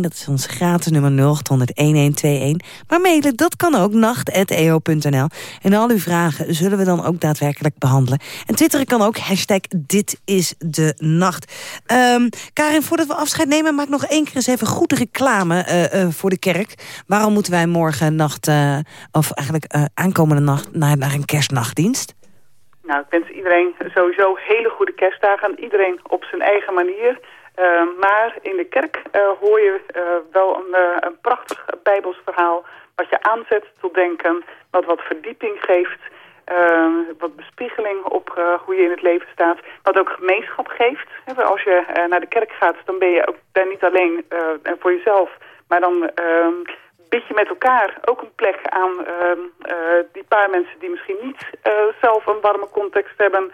dat is ons gratis nummer 0800-1121. Maar mailen, dat kan ook, nacht.eo.nl. En al uw vragen zullen we dan ook daadwerkelijk behandelen. En twitteren kan ook, hashtag Dit is de Nacht. Um, Karin, voordat we afscheid nemen, maak nog één keer eens even goed reclame uh, uh, voor de kerk. Waarom moeten wij morgen nacht, uh, of eigenlijk aankomende nacht, naar, naar een kerstnachtdienst? Nou, ik wens iedereen sowieso hele goede kerstdagen. Iedereen op zijn eigen manier. maar in de kerk hoor je wel een, een prachtig bijbels verhaal... wat je aanzet tot denken, wat wat verdieping geeft... Uh, wat bespiegeling op uh, hoe je in het leven staat. Wat ook gemeenschap geeft. Als je uh, naar de kerk gaat, dan ben je ook daar niet alleen voor jezelf. Maar dan ehm, bied je met elkaar ook een plek aan ehm, die paar mensen die misschien niet zelf een warme context hebben.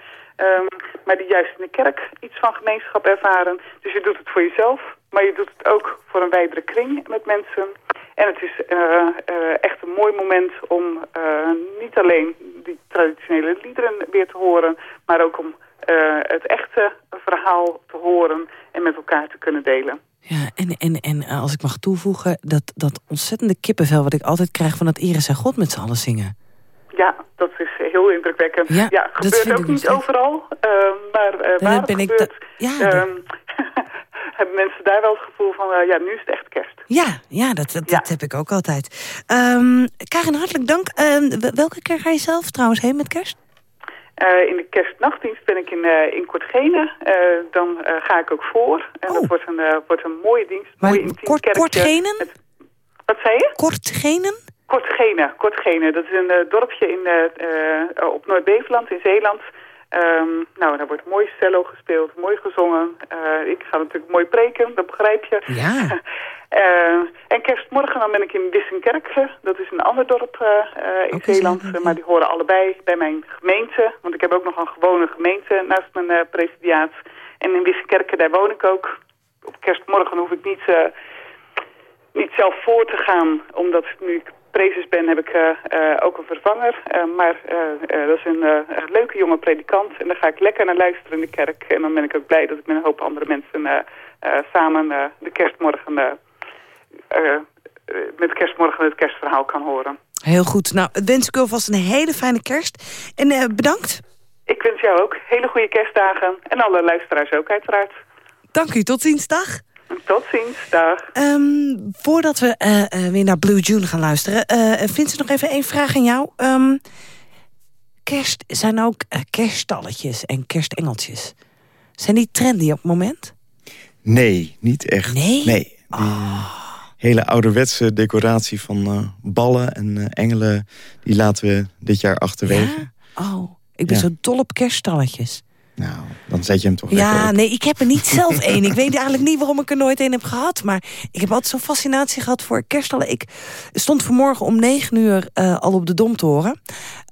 Maar die juist in de kerk iets van gemeenschap ervaren. Dus je doet het voor jezelf, maar je doet het ook voor een wijdere kring met mensen. En het is uh, uh, echt een mooi moment om uh, niet alleen die traditionele liederen weer te horen, maar ook om het echte verhaal te horen en met elkaar te kunnen delen. Ja, en, en, en als ik mag toevoegen, dat, dat ontzettende kippenvel wat ik altijd krijg van dat Iris en God met z'n allen zingen. Ja, dat is heel indrukwekkend. Ja, ja gebeurt ook niet overal, maar waar ben gebeurt... Ik ja, um, hebben mensen daar wel het gevoel van, uh, ja, nu is het echt kerst. Ja, ja dat, dat, ja. dat heb ik ook altijd. Um, Karin, hartelijk dank. Uh, welke kerk ga je zelf trouwens heen met kerst? Uh, in de kerstnachtdienst ben ik in, uh, in Kortgene. Dan ga ik ook voor. En oh. dat wordt een, wordt een mooie dienst. Maar mooie kort, Kortgenen? Met... Wat zei je? Kortgenen? Kortgene, Kortgene. Dat is een dorpje in, op Noord-Beveland in Zeeland. Um, nou, daar wordt mooi cello gespeeld, mooi gezongen. Uh, ik ga natuurlijk mooi preken, dat begrijp je. Ja. <laughs> Eh, en kerstmorgen dan ben ik in Wissenkerkse. Dat is een ander dorp eh, eh, in Zeeland. Maar die horen allebei bij mijn gemeente. Want ik heb ook nog een gewone gemeente naast mijn presidiaat. En in Wissenkerke, daar woon ik ook. Op kerstmorgen hoef ik niet, niet zelf voor te gaan. Omdat nu ik prezes ben, heb ik ook een vervanger. maar dat is een leuke jonge predikant. En daar ga ik lekker naar luisteren in de kerk. En dan ben ik ook blij dat ik met een hoop andere mensen samen de kerstmorgen met kerstmorgen het kerstverhaal kan horen. Heel goed. Nou, wens ik u alvast een hele fijne kerst. En uh, bedankt. Ik wens jou ook hele goede kerstdagen. En alle luisteraars ook uiteraard. Dank u. Tot ziens. Dag. Tot ziens. Dag. Um, voordat we uh, weer naar Blue June gaan luisteren... vindt ze nog even één vraag aan jou. Um, kerst zijn ook kerststalletjes en kerstengeltjes. Zijn die trendy op het moment? Nee, niet echt. Nee? Nee. Oh hele ouderwetse decoratie van uh, ballen en uh, engelen... die laten we dit jaar achterwege. Ja? Oh, ik ben zo dol op kerststalletjes. Nou, dan zet je hem toch Ja, nee, ik heb er niet <laughs> zelf één. Ik weet eigenlijk niet waarom ik er nooit één heb gehad. Maar ik heb altijd zo'n fascinatie gehad voor kerststallen. Ik stond vanmorgen om negen uur uh, al op de Domtoren.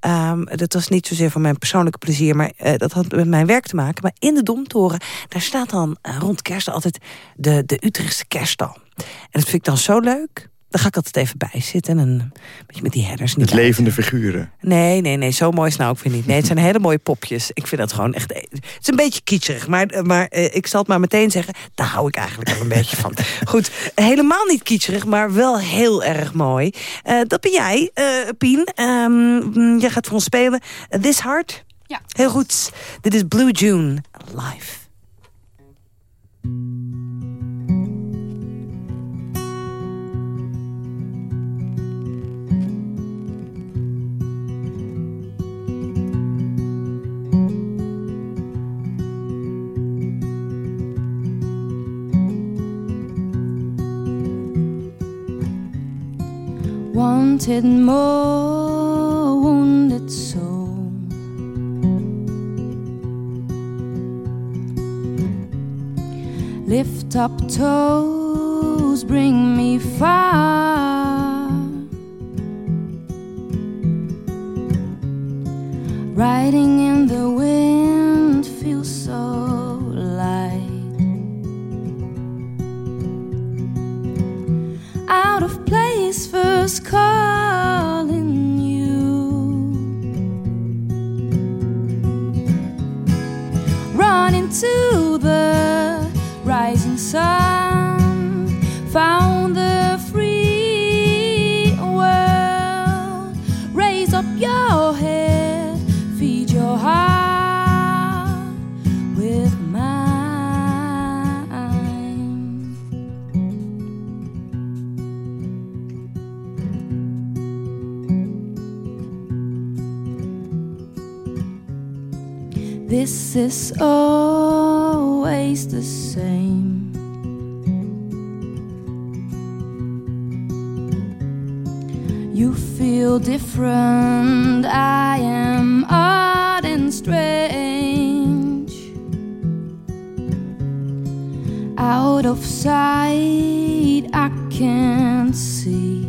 Um, dat was niet zozeer voor mijn persoonlijke plezier... maar uh, dat had met mijn werk te maken. Maar in de Domtoren, daar staat dan uh, rond kerst altijd de, de Utrechtse kerststal. En dat vind ik dan zo leuk. Daar ga ik altijd even bij zitten. En een beetje met die herders. Niet met levende figuren. Nee, nee, nee. Zo mooi is nou ook vind ik niet. Nee, het zijn hele mooie popjes. Ik vind dat gewoon echt... Het is een beetje kitscherig. Maar, maar eh, ik zal het maar meteen zeggen. Daar hou ik eigenlijk wel een beetje van. <laughs> Goed, helemaal niet kitscherig. Maar wel heel erg mooi. Uh, dat ben jij, uh, Pien. Um, jij gaat voor ons spelen. This Heart. Ja. Heel goed. Dit is Blue June live. Wanted more wounded soul. Lift up toes, bring me far. Riding in the wind first calling you. Run into the rising sun, found the free world. Raise up your head, feed your heart with This is always the same. You feel different, I am odd and strange. Out of sight, I can't see.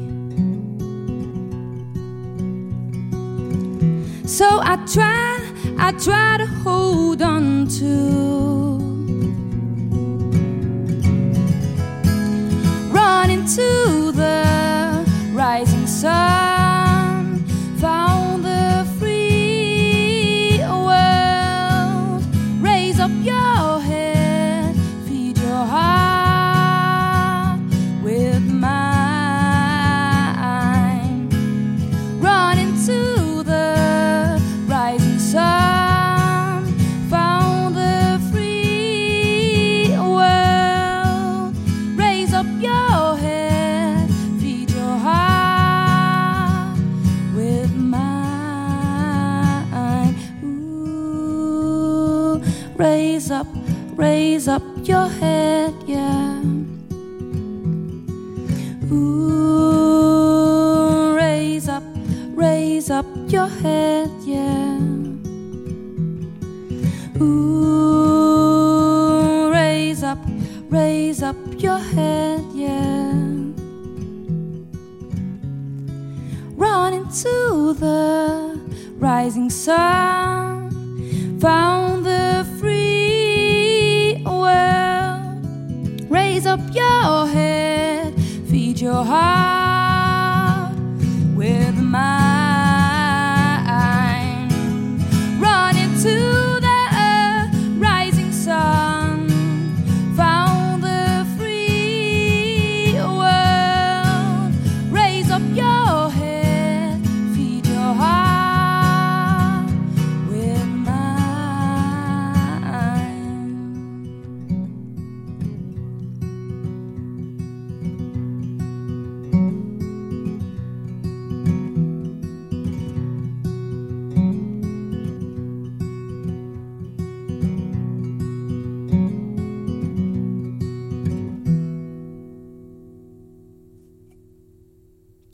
So I try, I try to to the rising sun, found the free world. Raise up your head, feed your heart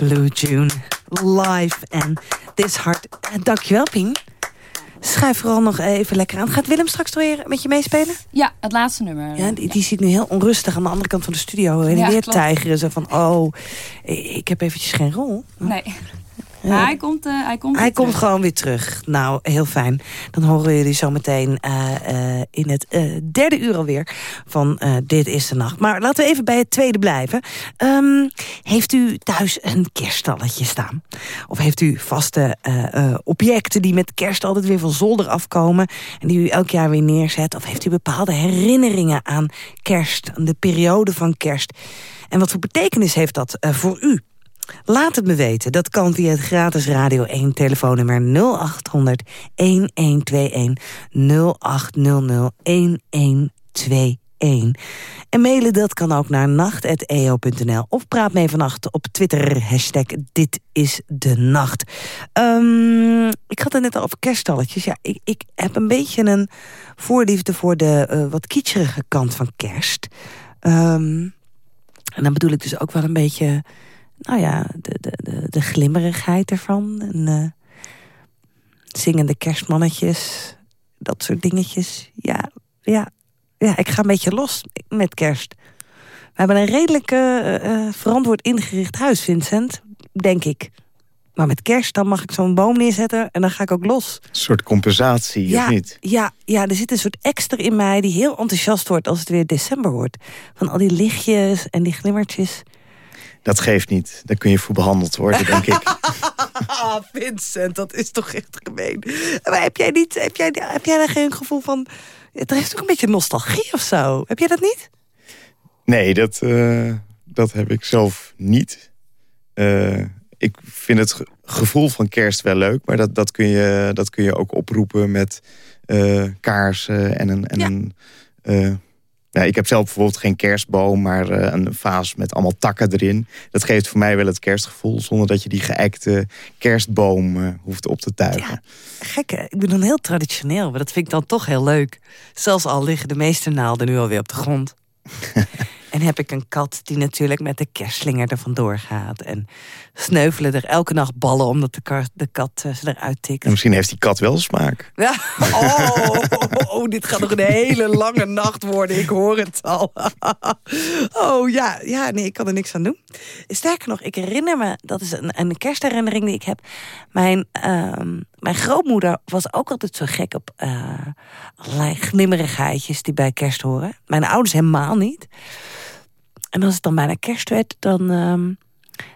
Blue June, live en This Hard. En dankjewel, Pien. Schuif vooral nog even lekker aan. Gaat Willem straks weer met je meespelen? Ja, het laatste nummer. Ja, die, die zit nu heel onrustig aan de andere kant van de studio. En Ja, weer tijgeren. Zo van, oh, ik heb eventjes geen rol. Nee. Maar hij komt, eh, hij komt Hij komt terug. gewoon weer terug. Nou, heel fijn. Dan horen jullie zo meteen eh, eh, in het eh, derde uur alweer van eh, Dit is de Nacht. Maar laten we even bij het tweede blijven. Ehm, heeft u thuis een kerststalletje staan? Of heeft u vaste eh, eh, objecten die met kerst altijd weer van zolder afkomen... en die u elk jaar weer neerzet? Of heeft u bepaalde herinneringen aan kerst, aan de periode van kerst? En wat voor betekenis heeft dat eh, voor u? Laat het me weten. Dat kan via het gratis Radio 1 telefoonnummer 0800 1121 0800 1121. En mailen dat kan ook naar nacht.eo.nl. Of praat mee vannacht op Twitter. Hashtag dit is de nacht. Ehm, ik had het net al over kerststalletjes. Ja, ik, ik heb een beetje een voorliefde voor de eh, wat kitscherige kant van kerst. Ehm, en dan bedoel ik dus ook wel een beetje nou ja, de, de, de, de glimmerigheid ervan. En, eh, zingende kerstmannetjes, dat soort dingetjes. Ja, ja, ja, ik ga een beetje los met kerst. We hebben een redelijk eh, eh, verantwoord ingericht huis, Vincent, denk ik. Maar met kerst, dan mag ik zo'n boom neerzetten en dan ga ik ook los. Een soort compensatie, Ja, of niet? ja, ja, er zit een soort extra in mij die heel enthousiast wordt als het weer december wordt. Van al die lichtjes en die glimmertjes. Dat geeft niet. Daar kun je voor behandeld worden, denk ik. <laughs> Ah, Vincent, dat is toch echt gemeen. Maar heb jij, niet, heb jij, heb jij daar geen gevoel van... Het heeft toch een beetje nostalgie of zo? Heb jij dat niet? Nee, dat, eh, dat heb ik zelf niet. Eh, ik vind het ge- gevoel van kerst wel leuk, maar dat, dat, kun, je, dat kun je ook oproepen met eh, kaarsen en een. En een ja, ik heb zelf bijvoorbeeld geen kerstboom, maar eh, een vaas met allemaal takken erin. Dat geeft voor mij wel het kerstgevoel, zonder dat je die geëikte kerstboom eh, hoeft op te tuigen. Gek, hè? Ik ben dan heel traditioneel, maar dat vind ik dan toch heel leuk. Zelfs al liggen de meeste naalden nu alweer op de grond. <laughs> en heb ik een kat die natuurlijk met de kerstslinger er vandoor gaat. En sneuvelen er elke nacht ballen omdat de, kar- de kat eh, ze eruit tikt. En misschien heeft die kat wel smaak. <laughs> Ja. Oh, oh, dit gaat nog een hele lange nacht worden. Ik hoor het al. <laughs> Oh ja, ja, nee, ik kan er niks aan doen. Sterker nog, ik herinner me, dat is een, een kerstherinnering die ik heb. Mijn, ehm, mijn grootmoeder was ook altijd zo gek op eh, allerlei glimmerigheidjes die bij kerst horen. Mijn ouders helemaal niet. En als het dan bijna kerst werd, dan, ehm,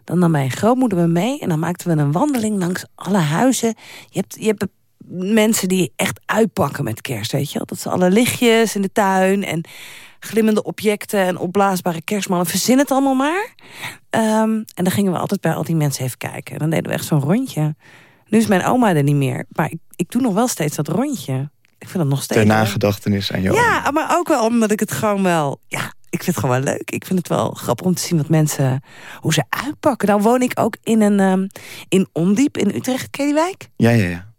dan nam mijn grootmoeder me mee. En dan maakten we een wandeling langs alle huizen. Je hebt, je hebt mensen die echt uitpakken met kerst, weet je wel. Dat ze alle lichtjes in de tuin en glimmende objecten... en opblaasbare kerstmannen, verzin het allemaal maar. Ehm, en dan gingen we altijd bij al die mensen even kijken. En dan deden we echt zo'n rondje. Nu is mijn oma er niet meer, maar ik, ik doe nog wel steeds dat rondje. Ik vind dat nog steeds... Leuk. nagedachtenis aan jou. Ja, maar ook wel omdat ik het gewoon wel... Ja, ik vind het gewoon wel leuk. Ik vind het wel grappig om te zien wat mensen... hoe ze uitpakken. Nou woon ik ook in een... ehm, in Ondiep in Utrecht, ken je die wijk? Ja, ja, ja.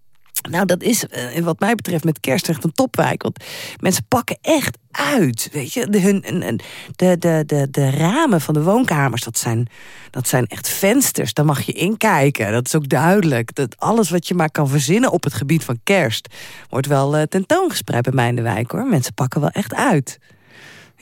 Nou, dat is eh, wat mij betreft met kerst echt een topwijk. Want mensen pakken echt uit. Weet je, de, hun, de, de, de, de ramen van de woonkamers, dat zijn, dat zijn echt vensters. Daar mag je inkijken. Dat is ook duidelijk. Dat alles wat je maar kan verzinnen op het gebied van kerst... wordt wel eh, tentoongespreid bij mij in de wijk, hoor. Mensen pakken wel echt uit.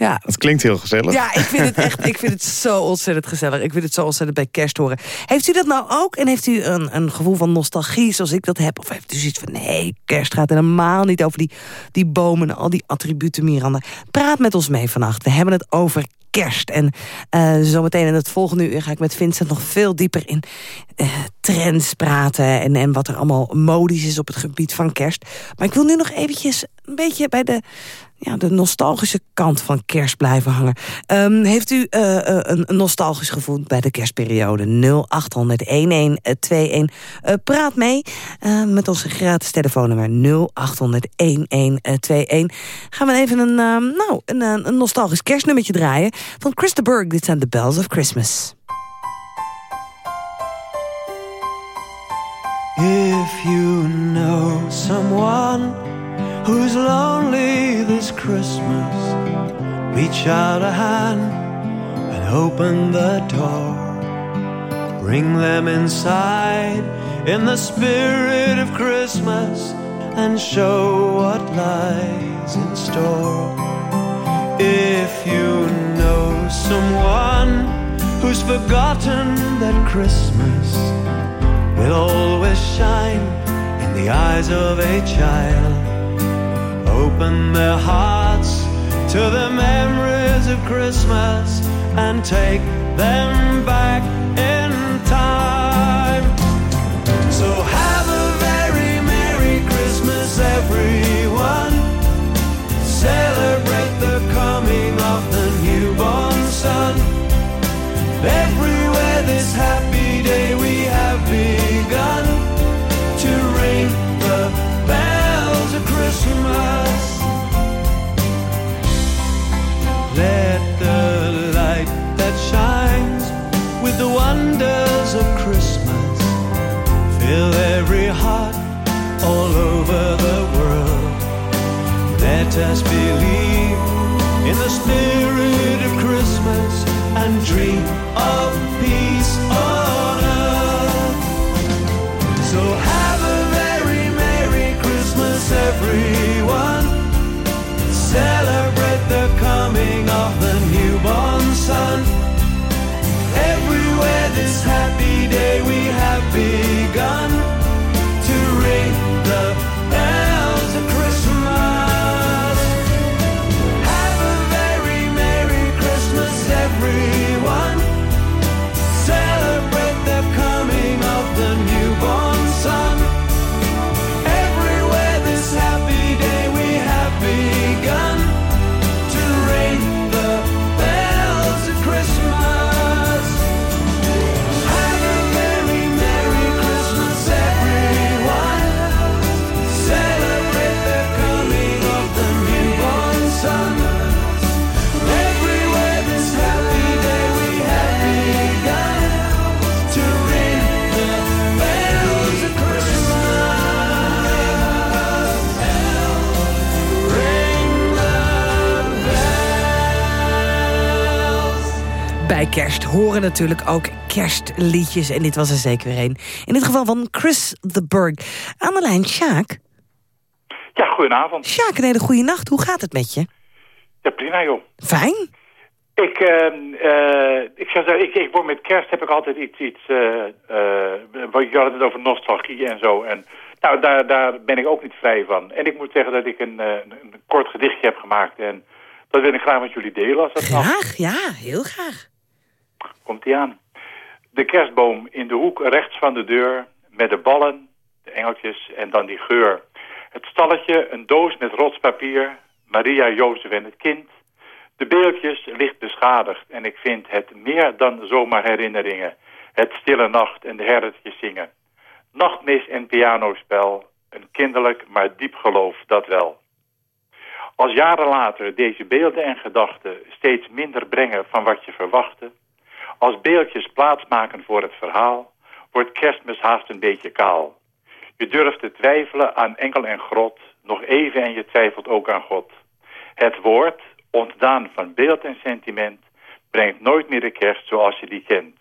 Ja. Het klinkt heel gezellig. Ja, ik vind het echt ik vind het zo ontzettend gezellig. Ik vind het zo ontzettend bij kerst horen. Heeft u dat nou ook? En heeft u een, een gevoel van nostalgie zoals ik dat heb? Of heeft u zoiets van, nee, kerst gaat helemaal niet over die, die bomen... en al die attributen, Miranda. Praat met ons mee vannacht. We hebben het over kerst. En uh, zometeen in het volgende uur ga ik met Vincent nog veel dieper in uh, trends praten... En, en wat er allemaal modisch is op het gebied van kerst. Maar ik wil nu nog eventjes een beetje bij de ja, de nostalgische kant van kerst blijven hangen. Um, heeft u uh, een, een, nostalgisch gevoel bij de kerstperiode? 0800-1121. Uh, praat mee met onze gratis telefoonnummer 0800-1121. Gaan we even een, nou, een, nostalgisch kerstnummertje draaien. Van Chris de Burgh, dit zijn The Bells of Christmas. If you know someone who's lonely this Christmas, reach out a hand and open the door. Bring them inside in the spirit of Christmas and show what lies in store. If you know someone who's forgotten that Christmas will always shine in the eyes of a child open their hearts to the memories of Christmas and take them back in time. So have a very Merry Christmas, everyone. Celebrate the coming of the newborn Son. Everywhere this happy day we Let the light that shines with the wonders of Christmas fill every heart all over the world. Let us believe in the spirit of Christmas and dream of peace on earth. So have a very Merry Christmas, everyone. Celebrate Everywhere this happy day we Bij kerst horen natuurlijk ook kerstliedjes. En dit was er zeker weer een. In dit geval van Chris the Burg. Aan de lijn, Sjaak. Ja, goedenavond. Sjaak, een hele goede nacht. Hoe gaat het met je? Ja, prima joh. Fijn. Ik, eh, eh, ik zou zeggen, ik, ik word met kerst heb ik altijd iets, iets wat je had het over nostalgie en zo. En nou, daar, daar ben ik ook niet vrij van. En ik moet zeggen dat ik een, een kort gedichtje heb gemaakt en dat wil ik graag met jullie delen. Als dat mag. Graag, ja, heel graag. Komt ie aan. De kerstboom in de hoek rechts van de deur met de ballen, de engeltjes en dan die geur. Het stalletje, een doos met rotspapier, Maria, Jozef en het kind. De beeldjes licht beschadigd en ik vind het meer dan zomaar herinneringen. Het stille nacht en de herdertjes zingen. Nachtmis en pianospel, een kinderlijk maar diep geloof, dat wel. Als jaren later deze beelden en gedachten steeds minder brengen van wat je verwachtte, als beeldjes plaatsmaken voor het verhaal, wordt kerstmis haast een beetje kaal. Je durft te twijfelen aan enkel en grot, nog even en je twijfelt ook aan God. Het woord, ontdaan van beeld en sentiment, brengt nooit meer de kerst zoals je die kent.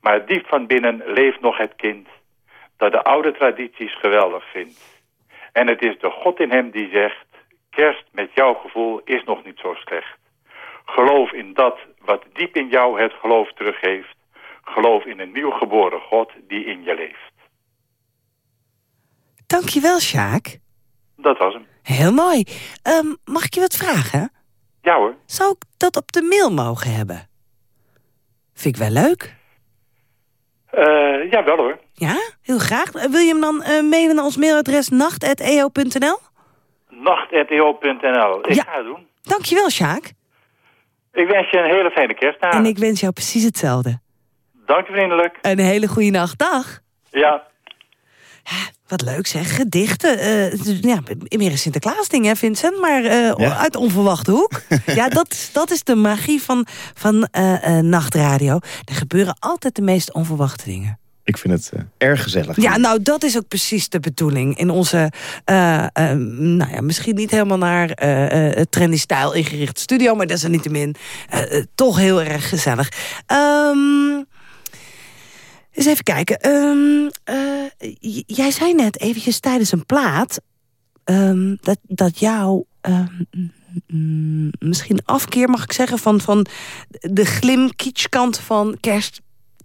Maar diep van binnen leeft nog het kind, dat de oude tradities geweldig vindt. En het is de God in hem die zegt, kerst met jouw gevoel is nog niet zo slecht. Geloof in dat wat diep in jou het geloof teruggeeft. Geloof in een nieuw geboren God die in je leeft. Dankjewel, Sjaak. Dat was hem. Heel mooi. Ehm, mag ik je wat vragen? Ja hoor. Zou ik dat op de mail mogen hebben? Vind ik wel leuk. Eh, ja, wel hoor. Ja, heel graag. Eh, Wil je hem dan eh, mailen naar ons mailadres nacht.eo.nl? Nacht.eo.nl. Ik Ja. ga het doen. Dankjewel, Sjaak. Ik wens je een hele fijne kerstdagen. En ik wens jou precies hetzelfde. Dank je vriendelijk. Een hele goede nacht. Dag. Ja. Wat leuk zeg, gedichten. Eh, ja, meer een Sinterklaas-ding, hè, Vincent? Maar eh, Ja. uit onverwachte hoek. <laughs> ja, dat, dat is de magie van, van eh, eh, nachtradio. Er gebeuren altijd de meest onverwachte dingen. Ik vind het eh, erg gezellig. Ja, nou, dat is ook precies de bedoeling. In onze, eh, eh, nou ja, misschien niet helemaal naar trendy stijl ingerichte studio... maar desalniettemin toch heel erg gezellig. Ehm eens even kijken. Ehm, eh, jij zei net eventjes tijdens een plaat... ehm, dat, dat jou mm, misschien afkeer, mag ik zeggen... van, van de glim kitschkant van kerst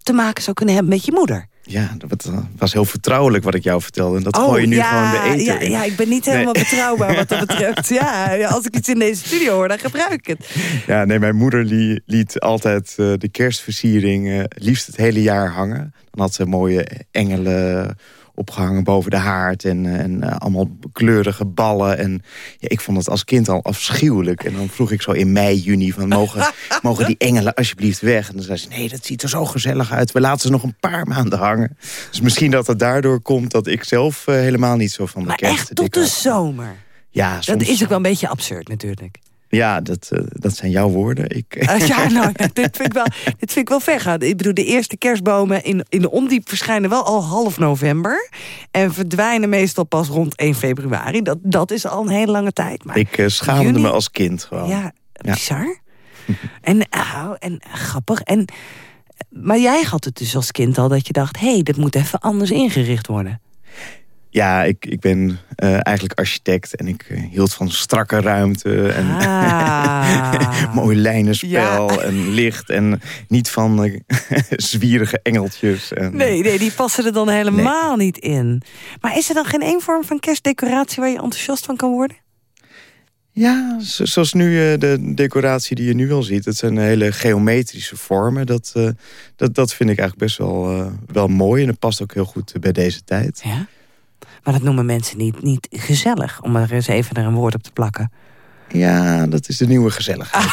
te maken zou kunnen hebben met je moeder. Ja, dat was- was heel vertrouwelijk wat ik jou vertelde. En dat Oh, gooi je nu ja, gewoon de eten ja, in. ja, ik ben niet helemaal Nee. betrouwbaar wat dat betreft. Ja, als ik iets in deze studio hoor, dan gebruik ik het. Ja, nee, mijn moeder li- liet altijd eh, de kerstversiering eh, liefst het hele jaar hangen. Dan had ze mooie engelen opgehangen boven de haard en, en eh, allemaal kleurige ballen. En ja, ik vond het als kind al afschuwelijk. En dan vroeg ik zo in mei, juni van mogen, <laughs> mogen die engelen alsjeblieft weg? En dan zei ze, nee, dat ziet er zo gezellig uit. We laten ze nog een paar maanden hangen. Dus misschien dat het daardoor komt dat ik zelf eh, helemaal niet zo van de Maar kerst... echt tot de zomer. Ja, Dat is ook wel een beetje absurd natuurlijk. Ja dat, eh, dat zijn jouw woorden. Ik, Eh, ja, <laughs> nou, dit vind, ik wel, dit vind ik wel ver gaan. Ik bedoel, de eerste kerstbomen in, in de ondiep verschijnen wel al half november. En verdwijnen meestal pas rond 1 februari. Dat, dat is al een hele lange tijd. Maar ik eh, schaamde juni- me als kind gewoon. Ja, bizar. <laughs> en, oh, en grappig. En, maar jij had het dus als kind al dat je dacht... hé, hey, dit moet even anders ingericht worden. Ja, ik, ik ben eh, eigenlijk architect en ik eh, hield van strakke ruimte en Ah. <laughs> mooi lijnenspel Ja. en licht en niet van eh, <laughs> zwierige engeltjes. En, Nee, nee, die passen er dan helemaal niet in. Maar is er dan geen één vorm van kerstdecoratie... waar je enthousiast van kan worden? Ja, zo- zoals nu de decoratie die je nu al ziet. Het zijn hele geometrische vormen. Dat, dat, dat vind ik eigenlijk best wel, wel mooi en dat past ook heel goed bij deze tijd. Ja? Maar dat noemen mensen niet, niet gezellig... om er eens even een woord op te plakken. Ja, dat is de nieuwe gezelligheid.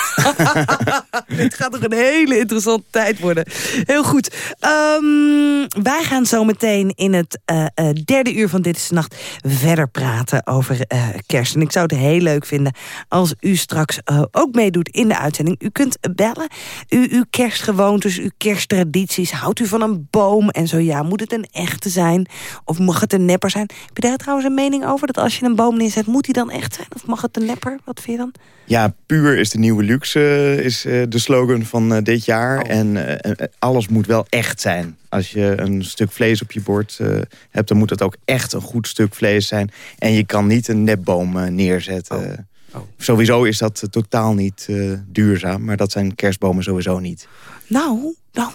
<laughs> Dit gaat nog een hele interessante tijd worden. Heel goed. Ehm, wij gaan zo meteen in het eh, eh, derde uur van Dit is de Nacht... verder praten over eh, kerst. En ik zou het heel leuk vinden als u straks ook meedoet in de uitzending. U kunt bellen. U, uw kerstgewoontes, uw kersttradities. Houdt u van een boom? En zo ja, moet het een echte zijn? Of mag het een nepper zijn? Heb je daar trouwens een mening over? Dat als je een boom neerzet, moet die dan echt zijn? Of mag het een nepper? Wat vind je dan? Ja, puur is de nieuwe luxe, eh, is eh, de slogan van eh, dit jaar. En eh, eh, alles moet wel echt zijn. Als je een stuk vlees op je bord hebt, dan moet het ook echt een goed stuk vlees zijn. En je kan niet een nepboom neerzetten. Sowieso is dat totaal niet duurzaam, maar dat zijn kerstbomen sowieso niet. Nou, nou,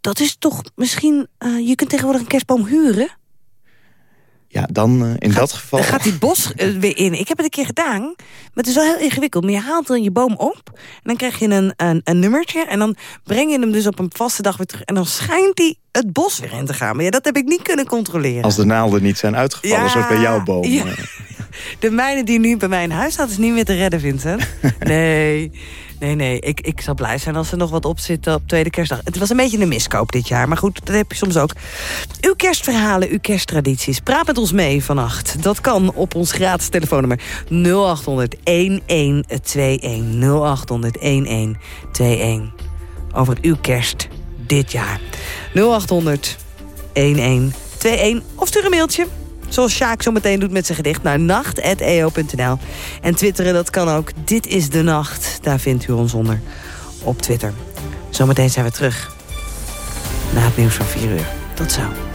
dat is toch misschien... je kunt tegenwoordig een kerstboom huren. Ja, dan eh, in dat geval... Dan gaat die bos eh, weer in. Ik heb het een keer gedaan. Maar het is wel heel ingewikkeld. Maar je haalt dan je boom op. En dan krijg je een, een, een nummertje. En dan breng je hem dus op een vaste dag weer terug. En dan schijnt die het bos weer in te gaan. Maar ja, dat heb ik niet kunnen controleren. Als de naalden niet zijn uitgevallen, Ja, zoals bij jouw boom. ja. eh. De mijne die nu bij mij in huis staat, is niet meer te redden, Vincent. <laughs> Nee, nee, nee. Ik, ik zal blij zijn als er nog wat op zit op tweede kerstdag. Het was een beetje een miskoop dit jaar, maar goed, dat heb je soms ook. Uw kerstverhalen, uw kersttradities. Praat met ons mee vannacht. Dat kan op ons gratis telefoonnummer 0800 1121 0800 1121 over uw kerst dit jaar. 0800 1121 of stuur een mailtje. Zoals Sjaak zo meteen doet met zijn gedicht naar nacht.eo.nl. En twitteren, dat kan ook. Dit is de nacht. Daar vindt u ons onder op Twitter. Zometeen zijn we terug. Na het nieuws van 4 uur. Tot zo.